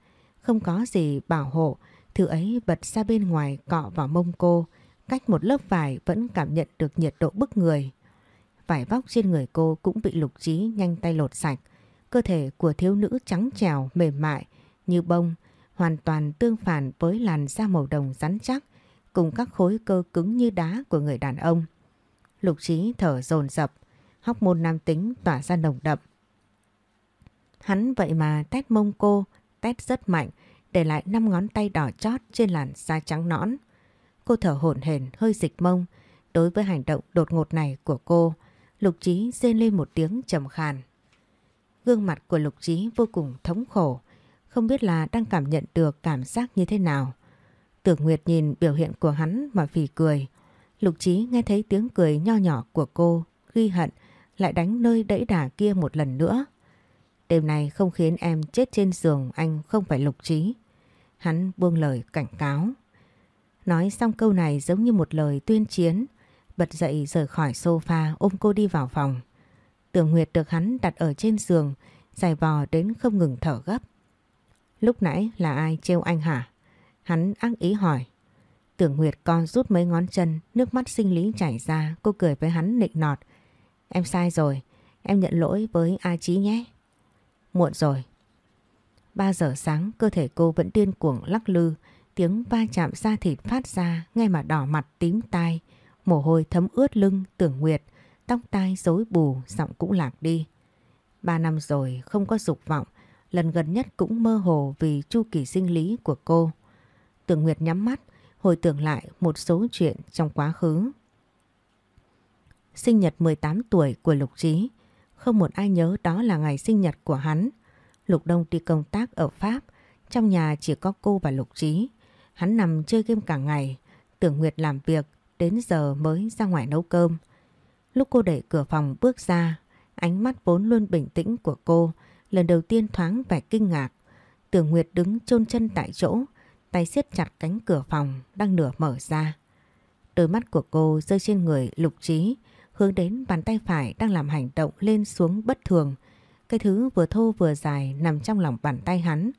không có gì bảo hộ, thứ ấy bật ra bên ngoài cọ vào mông cô, cách một lớp vải vẫn cảm nhận được nhiệt độ bức người. Vải vóc trên người cô cũng bị lục trí nhanh tay lột sạch, Cơ thể của thiếu nữ trắng trèo, mềm mại như bông, hoàn toàn tương phản với làn da màu đồng rắn chắc cùng các khối cơ cứng như đá của người đàn ông. Lục trí thở dồn dập, hóc môn nam tính tỏa ra nồng đậm. Hắn vậy mà tét mông cô, tét rất mạnh, để lại năm ngón tay đỏ chót trên làn da trắng nõn. Cô thở hổn hển hơi dịch mông. Đối với hành động đột ngột này của cô, Lục Trí rên lên một tiếng trầm khàn. Gương mặt của Lục Trí vô cùng thống khổ, không biết là đang cảm nhận được cảm giác như thế nào. Tưởng Nguyệt nhìn biểu hiện của hắn mà phì cười. Lục Chí nghe thấy tiếng cười nho nhỏ của cô, ghi hận lại đánh nơi đẫy đà kia một lần nữa. Đêm này không khiến em chết trên giường anh không phải lục Chí. Hắn buông lời cảnh cáo. Nói xong câu này giống như một lời tuyên chiến, bật dậy rời khỏi sofa ôm cô đi vào phòng. Tưởng Nguyệt được hắn đặt ở trên giường, dài vò đến không ngừng thở gấp. Lúc nãy là ai trêu anh hả? Hắn ác ý hỏi. Tưởng Nguyệt con rút mấy ngón chân, nước mắt sinh lý chảy ra, cô cười với hắn nịnh nọt. Em sai rồi, em nhận lỗi với A Chí nhé. Muộn rồi. 3 giờ sáng cơ thể cô vẫn điên cuồng lắc lư, tiếng va chạm da thịt phát ra ngay mà đỏ mặt tím tai, mồ hôi thấm ướt lưng tưởng nguyệt, tóc tai rối bù, giọng cũng lạc đi. Ba năm rồi không có dục vọng, lần gần nhất cũng mơ hồ vì chu kỳ sinh lý của cô. Tưởng Nguyệt nhắm mắt, hồi tưởng lại một số chuyện trong quá khứ. Sinh nhật 18 tuổi của Lục Trí, không một ai nhớ đó là ngày sinh nhật của hắn. Lục Đông đi công tác ở Pháp, trong nhà chỉ có cô và Lục Trí. Hắn nằm chơi game cả ngày, tưởng Nguyệt làm việc, đến giờ mới ra ngoài nấu cơm. Lúc cô đẩy cửa phòng bước ra, ánh mắt vốn luôn bình tĩnh của cô lần đầu tiên thoáng vẻ kinh ngạc. Tưởng Nguyệt đứng chôn chân tại chỗ, tay siết chặt cánh cửa phòng đang nửa mở ra. Đôi mắt của cô rơi trên người Lục Trí, hướng đến bàn tay phải đang làm hành động lên xuống bất thường. Cái thứ vừa thô vừa dài nằm trong lòng bàn tay hắn.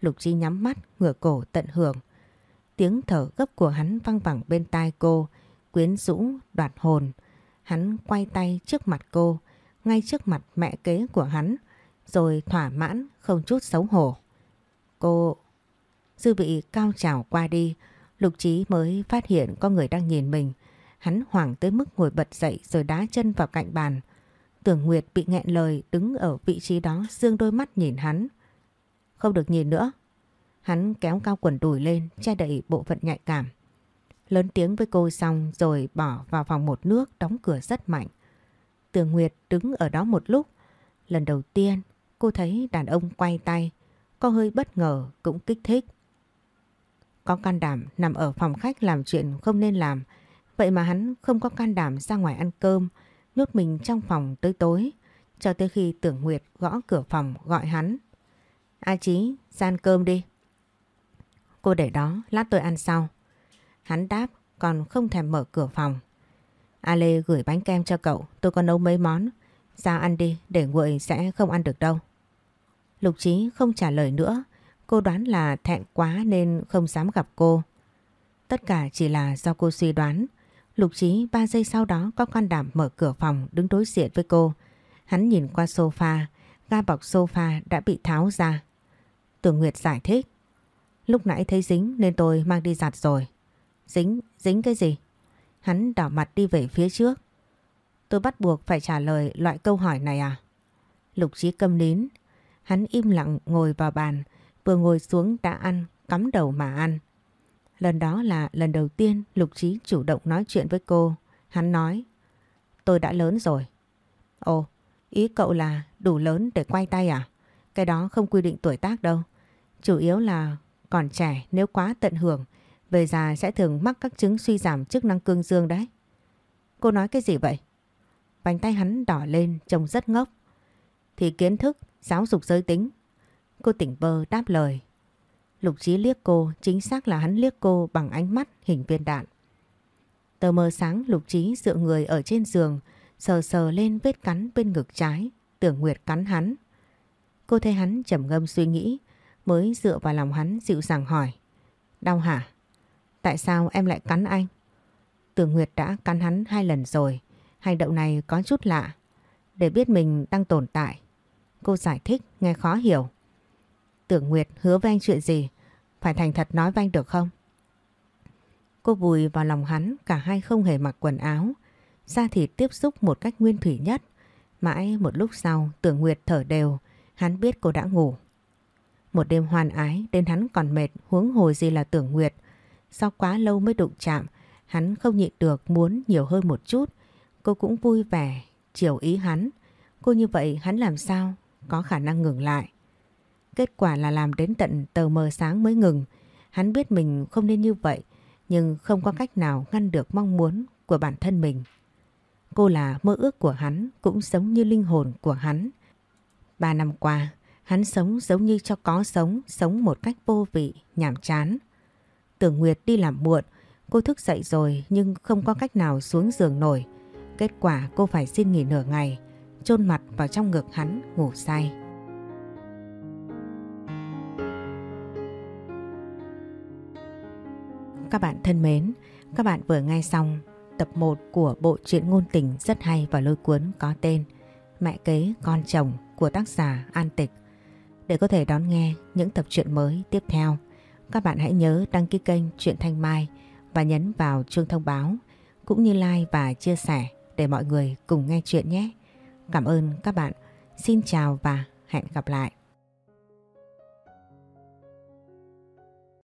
Lục trí nhắm mắt, ngửa cổ tận hưởng. Tiếng thở gấp của hắn văng vẳng bên tai cô, quyến rũ, đoạt hồn. Hắn quay tay trước mặt cô, ngay trước mặt mẹ kế của hắn, rồi thỏa mãn, không chút xấu hổ. Cô... Dư vị cao trào qua đi, Lục trí mới phát hiện có người đang nhìn mình. Hắn hoảng tới mức ngồi bật dậy rồi đá chân vào cạnh bàn. Tưởng Nguyệt bị nghẹn lời đứng ở vị trí đó dương đôi mắt nhìn hắn. Không được nhìn nữa. Hắn kéo cao quần đùi lên che đậy bộ phận nhạy cảm. Lớn tiếng với cô xong rồi bỏ vào phòng một nước đóng cửa rất mạnh. Tường Nguyệt đứng ở đó một lúc. Lần đầu tiên cô thấy đàn ông quay tay. Có hơi bất ngờ cũng kích thích. Có can đảm nằm ở phòng khách làm chuyện không nên làm. Vậy mà hắn không có can đảm ra ngoài ăn cơm, nhốt mình trong phòng tới tối, cho tới khi tưởng Nguyệt gõ cửa phòng gọi hắn. A Chí, ra ăn cơm đi. Cô để đó, lát tôi ăn sau. Hắn đáp, còn không thèm mở cửa phòng. A Lê gửi bánh kem cho cậu, tôi có nấu mấy món. Ra ăn đi, để nguội sẽ không ăn được đâu. Lục Chí không trả lời nữa, cô đoán là thẹn quá nên không dám gặp cô. Tất cả chỉ là do cô suy đoán. Lục Chí 3 giây sau đó có can đảm mở cửa phòng đứng đối diện với cô. Hắn nhìn qua sofa, ga bọc sofa đã bị tháo ra. Tưởng Nguyệt giải thích. Lúc nãy thấy dính nên tôi mang đi giặt rồi. Dính, dính cái gì? Hắn đỏ mặt đi về phía trước. Tôi bắt buộc phải trả lời loại câu hỏi này à? Lục Chí câm nín. Hắn im lặng ngồi vào bàn, vừa ngồi xuống đã ăn, cắm đầu mà ăn. Lần đó là lần đầu tiên Lục Trí chủ động nói chuyện với cô. Hắn nói, tôi đã lớn rồi. Ồ, ý cậu là đủ lớn để quay tay à? Cái đó không quy định tuổi tác đâu. Chủ yếu là còn trẻ nếu quá tận hưởng, về già sẽ thường mắc các chứng suy giảm chức năng cương dương đấy. Cô nói cái gì vậy? Bánh tay hắn đỏ lên trông rất ngốc. Thì kiến thức, giáo dục giới tính. Cô tỉnh bơ đáp lời. Lục Chí liếc cô, chính xác là hắn liếc cô bằng ánh mắt hình viên đạn. Tờ mờ sáng Lục Chí dựa người ở trên giường, sờ sờ lên vết cắn bên ngực trái, tưởng Nguyệt cắn hắn. Cô thấy hắn trầm ngâm suy nghĩ, mới dựa vào lòng hắn dịu dàng hỏi. Đau hả? Tại sao em lại cắn anh? Tưởng Nguyệt đã cắn hắn hai lần rồi, hành động này có chút lạ. Để biết mình đang tồn tại. Cô giải thích nghe khó hiểu. Tưởng Nguyệt hứa với anh chuyện gì? Phải thành thật nói với anh được không? Cô vùi vào lòng hắn cả hai không hề mặc quần áo. Da thịt tiếp xúc một cách nguyên thủy nhất. Mãi một lúc sau tưởng Nguyệt thở đều. Hắn biết cô đã ngủ. Một đêm hoàn ái đến hắn còn mệt huống hồ gì là tưởng Nguyệt. Sau quá lâu mới đụng chạm hắn không nhịn được muốn nhiều hơn một chút. Cô cũng vui vẻ, chiều ý hắn. Cô như vậy hắn làm sao có khả năng ngừng lại. Kết quả là làm đến tận tờ mờ sáng mới ngừng. Hắn biết mình không nên như vậy, nhưng không có cách nào ngăn được mong muốn của bản thân mình. Cô là mơ ước của hắn cũng giống như linh hồn của hắn. Ba năm qua, hắn sống giống như cho có sống, sống một cách vô vị, nhảm chán. Tưởng Nguyệt đi làm muộn, cô thức dậy rồi nhưng không có cách nào xuống giường nổi. Kết quả cô phải xin nghỉ nửa ngày, chôn mặt vào trong ngực hắn ngủ say. Các bạn thân mến, các bạn vừa nghe xong tập 1 của bộ truyện ngôn tình rất hay và lôi cuốn có tên Mẹ kế con chồng của tác giả An Tịch. Để có thể đón nghe những tập truyện mới tiếp theo, các bạn hãy nhớ đăng ký kênh Truyện Thanh Mai và nhấn vào chuông thông báo cũng như like và chia sẻ để mọi người cùng nghe chuyện nhé. Cảm ơn các bạn. Xin chào và hẹn gặp lại.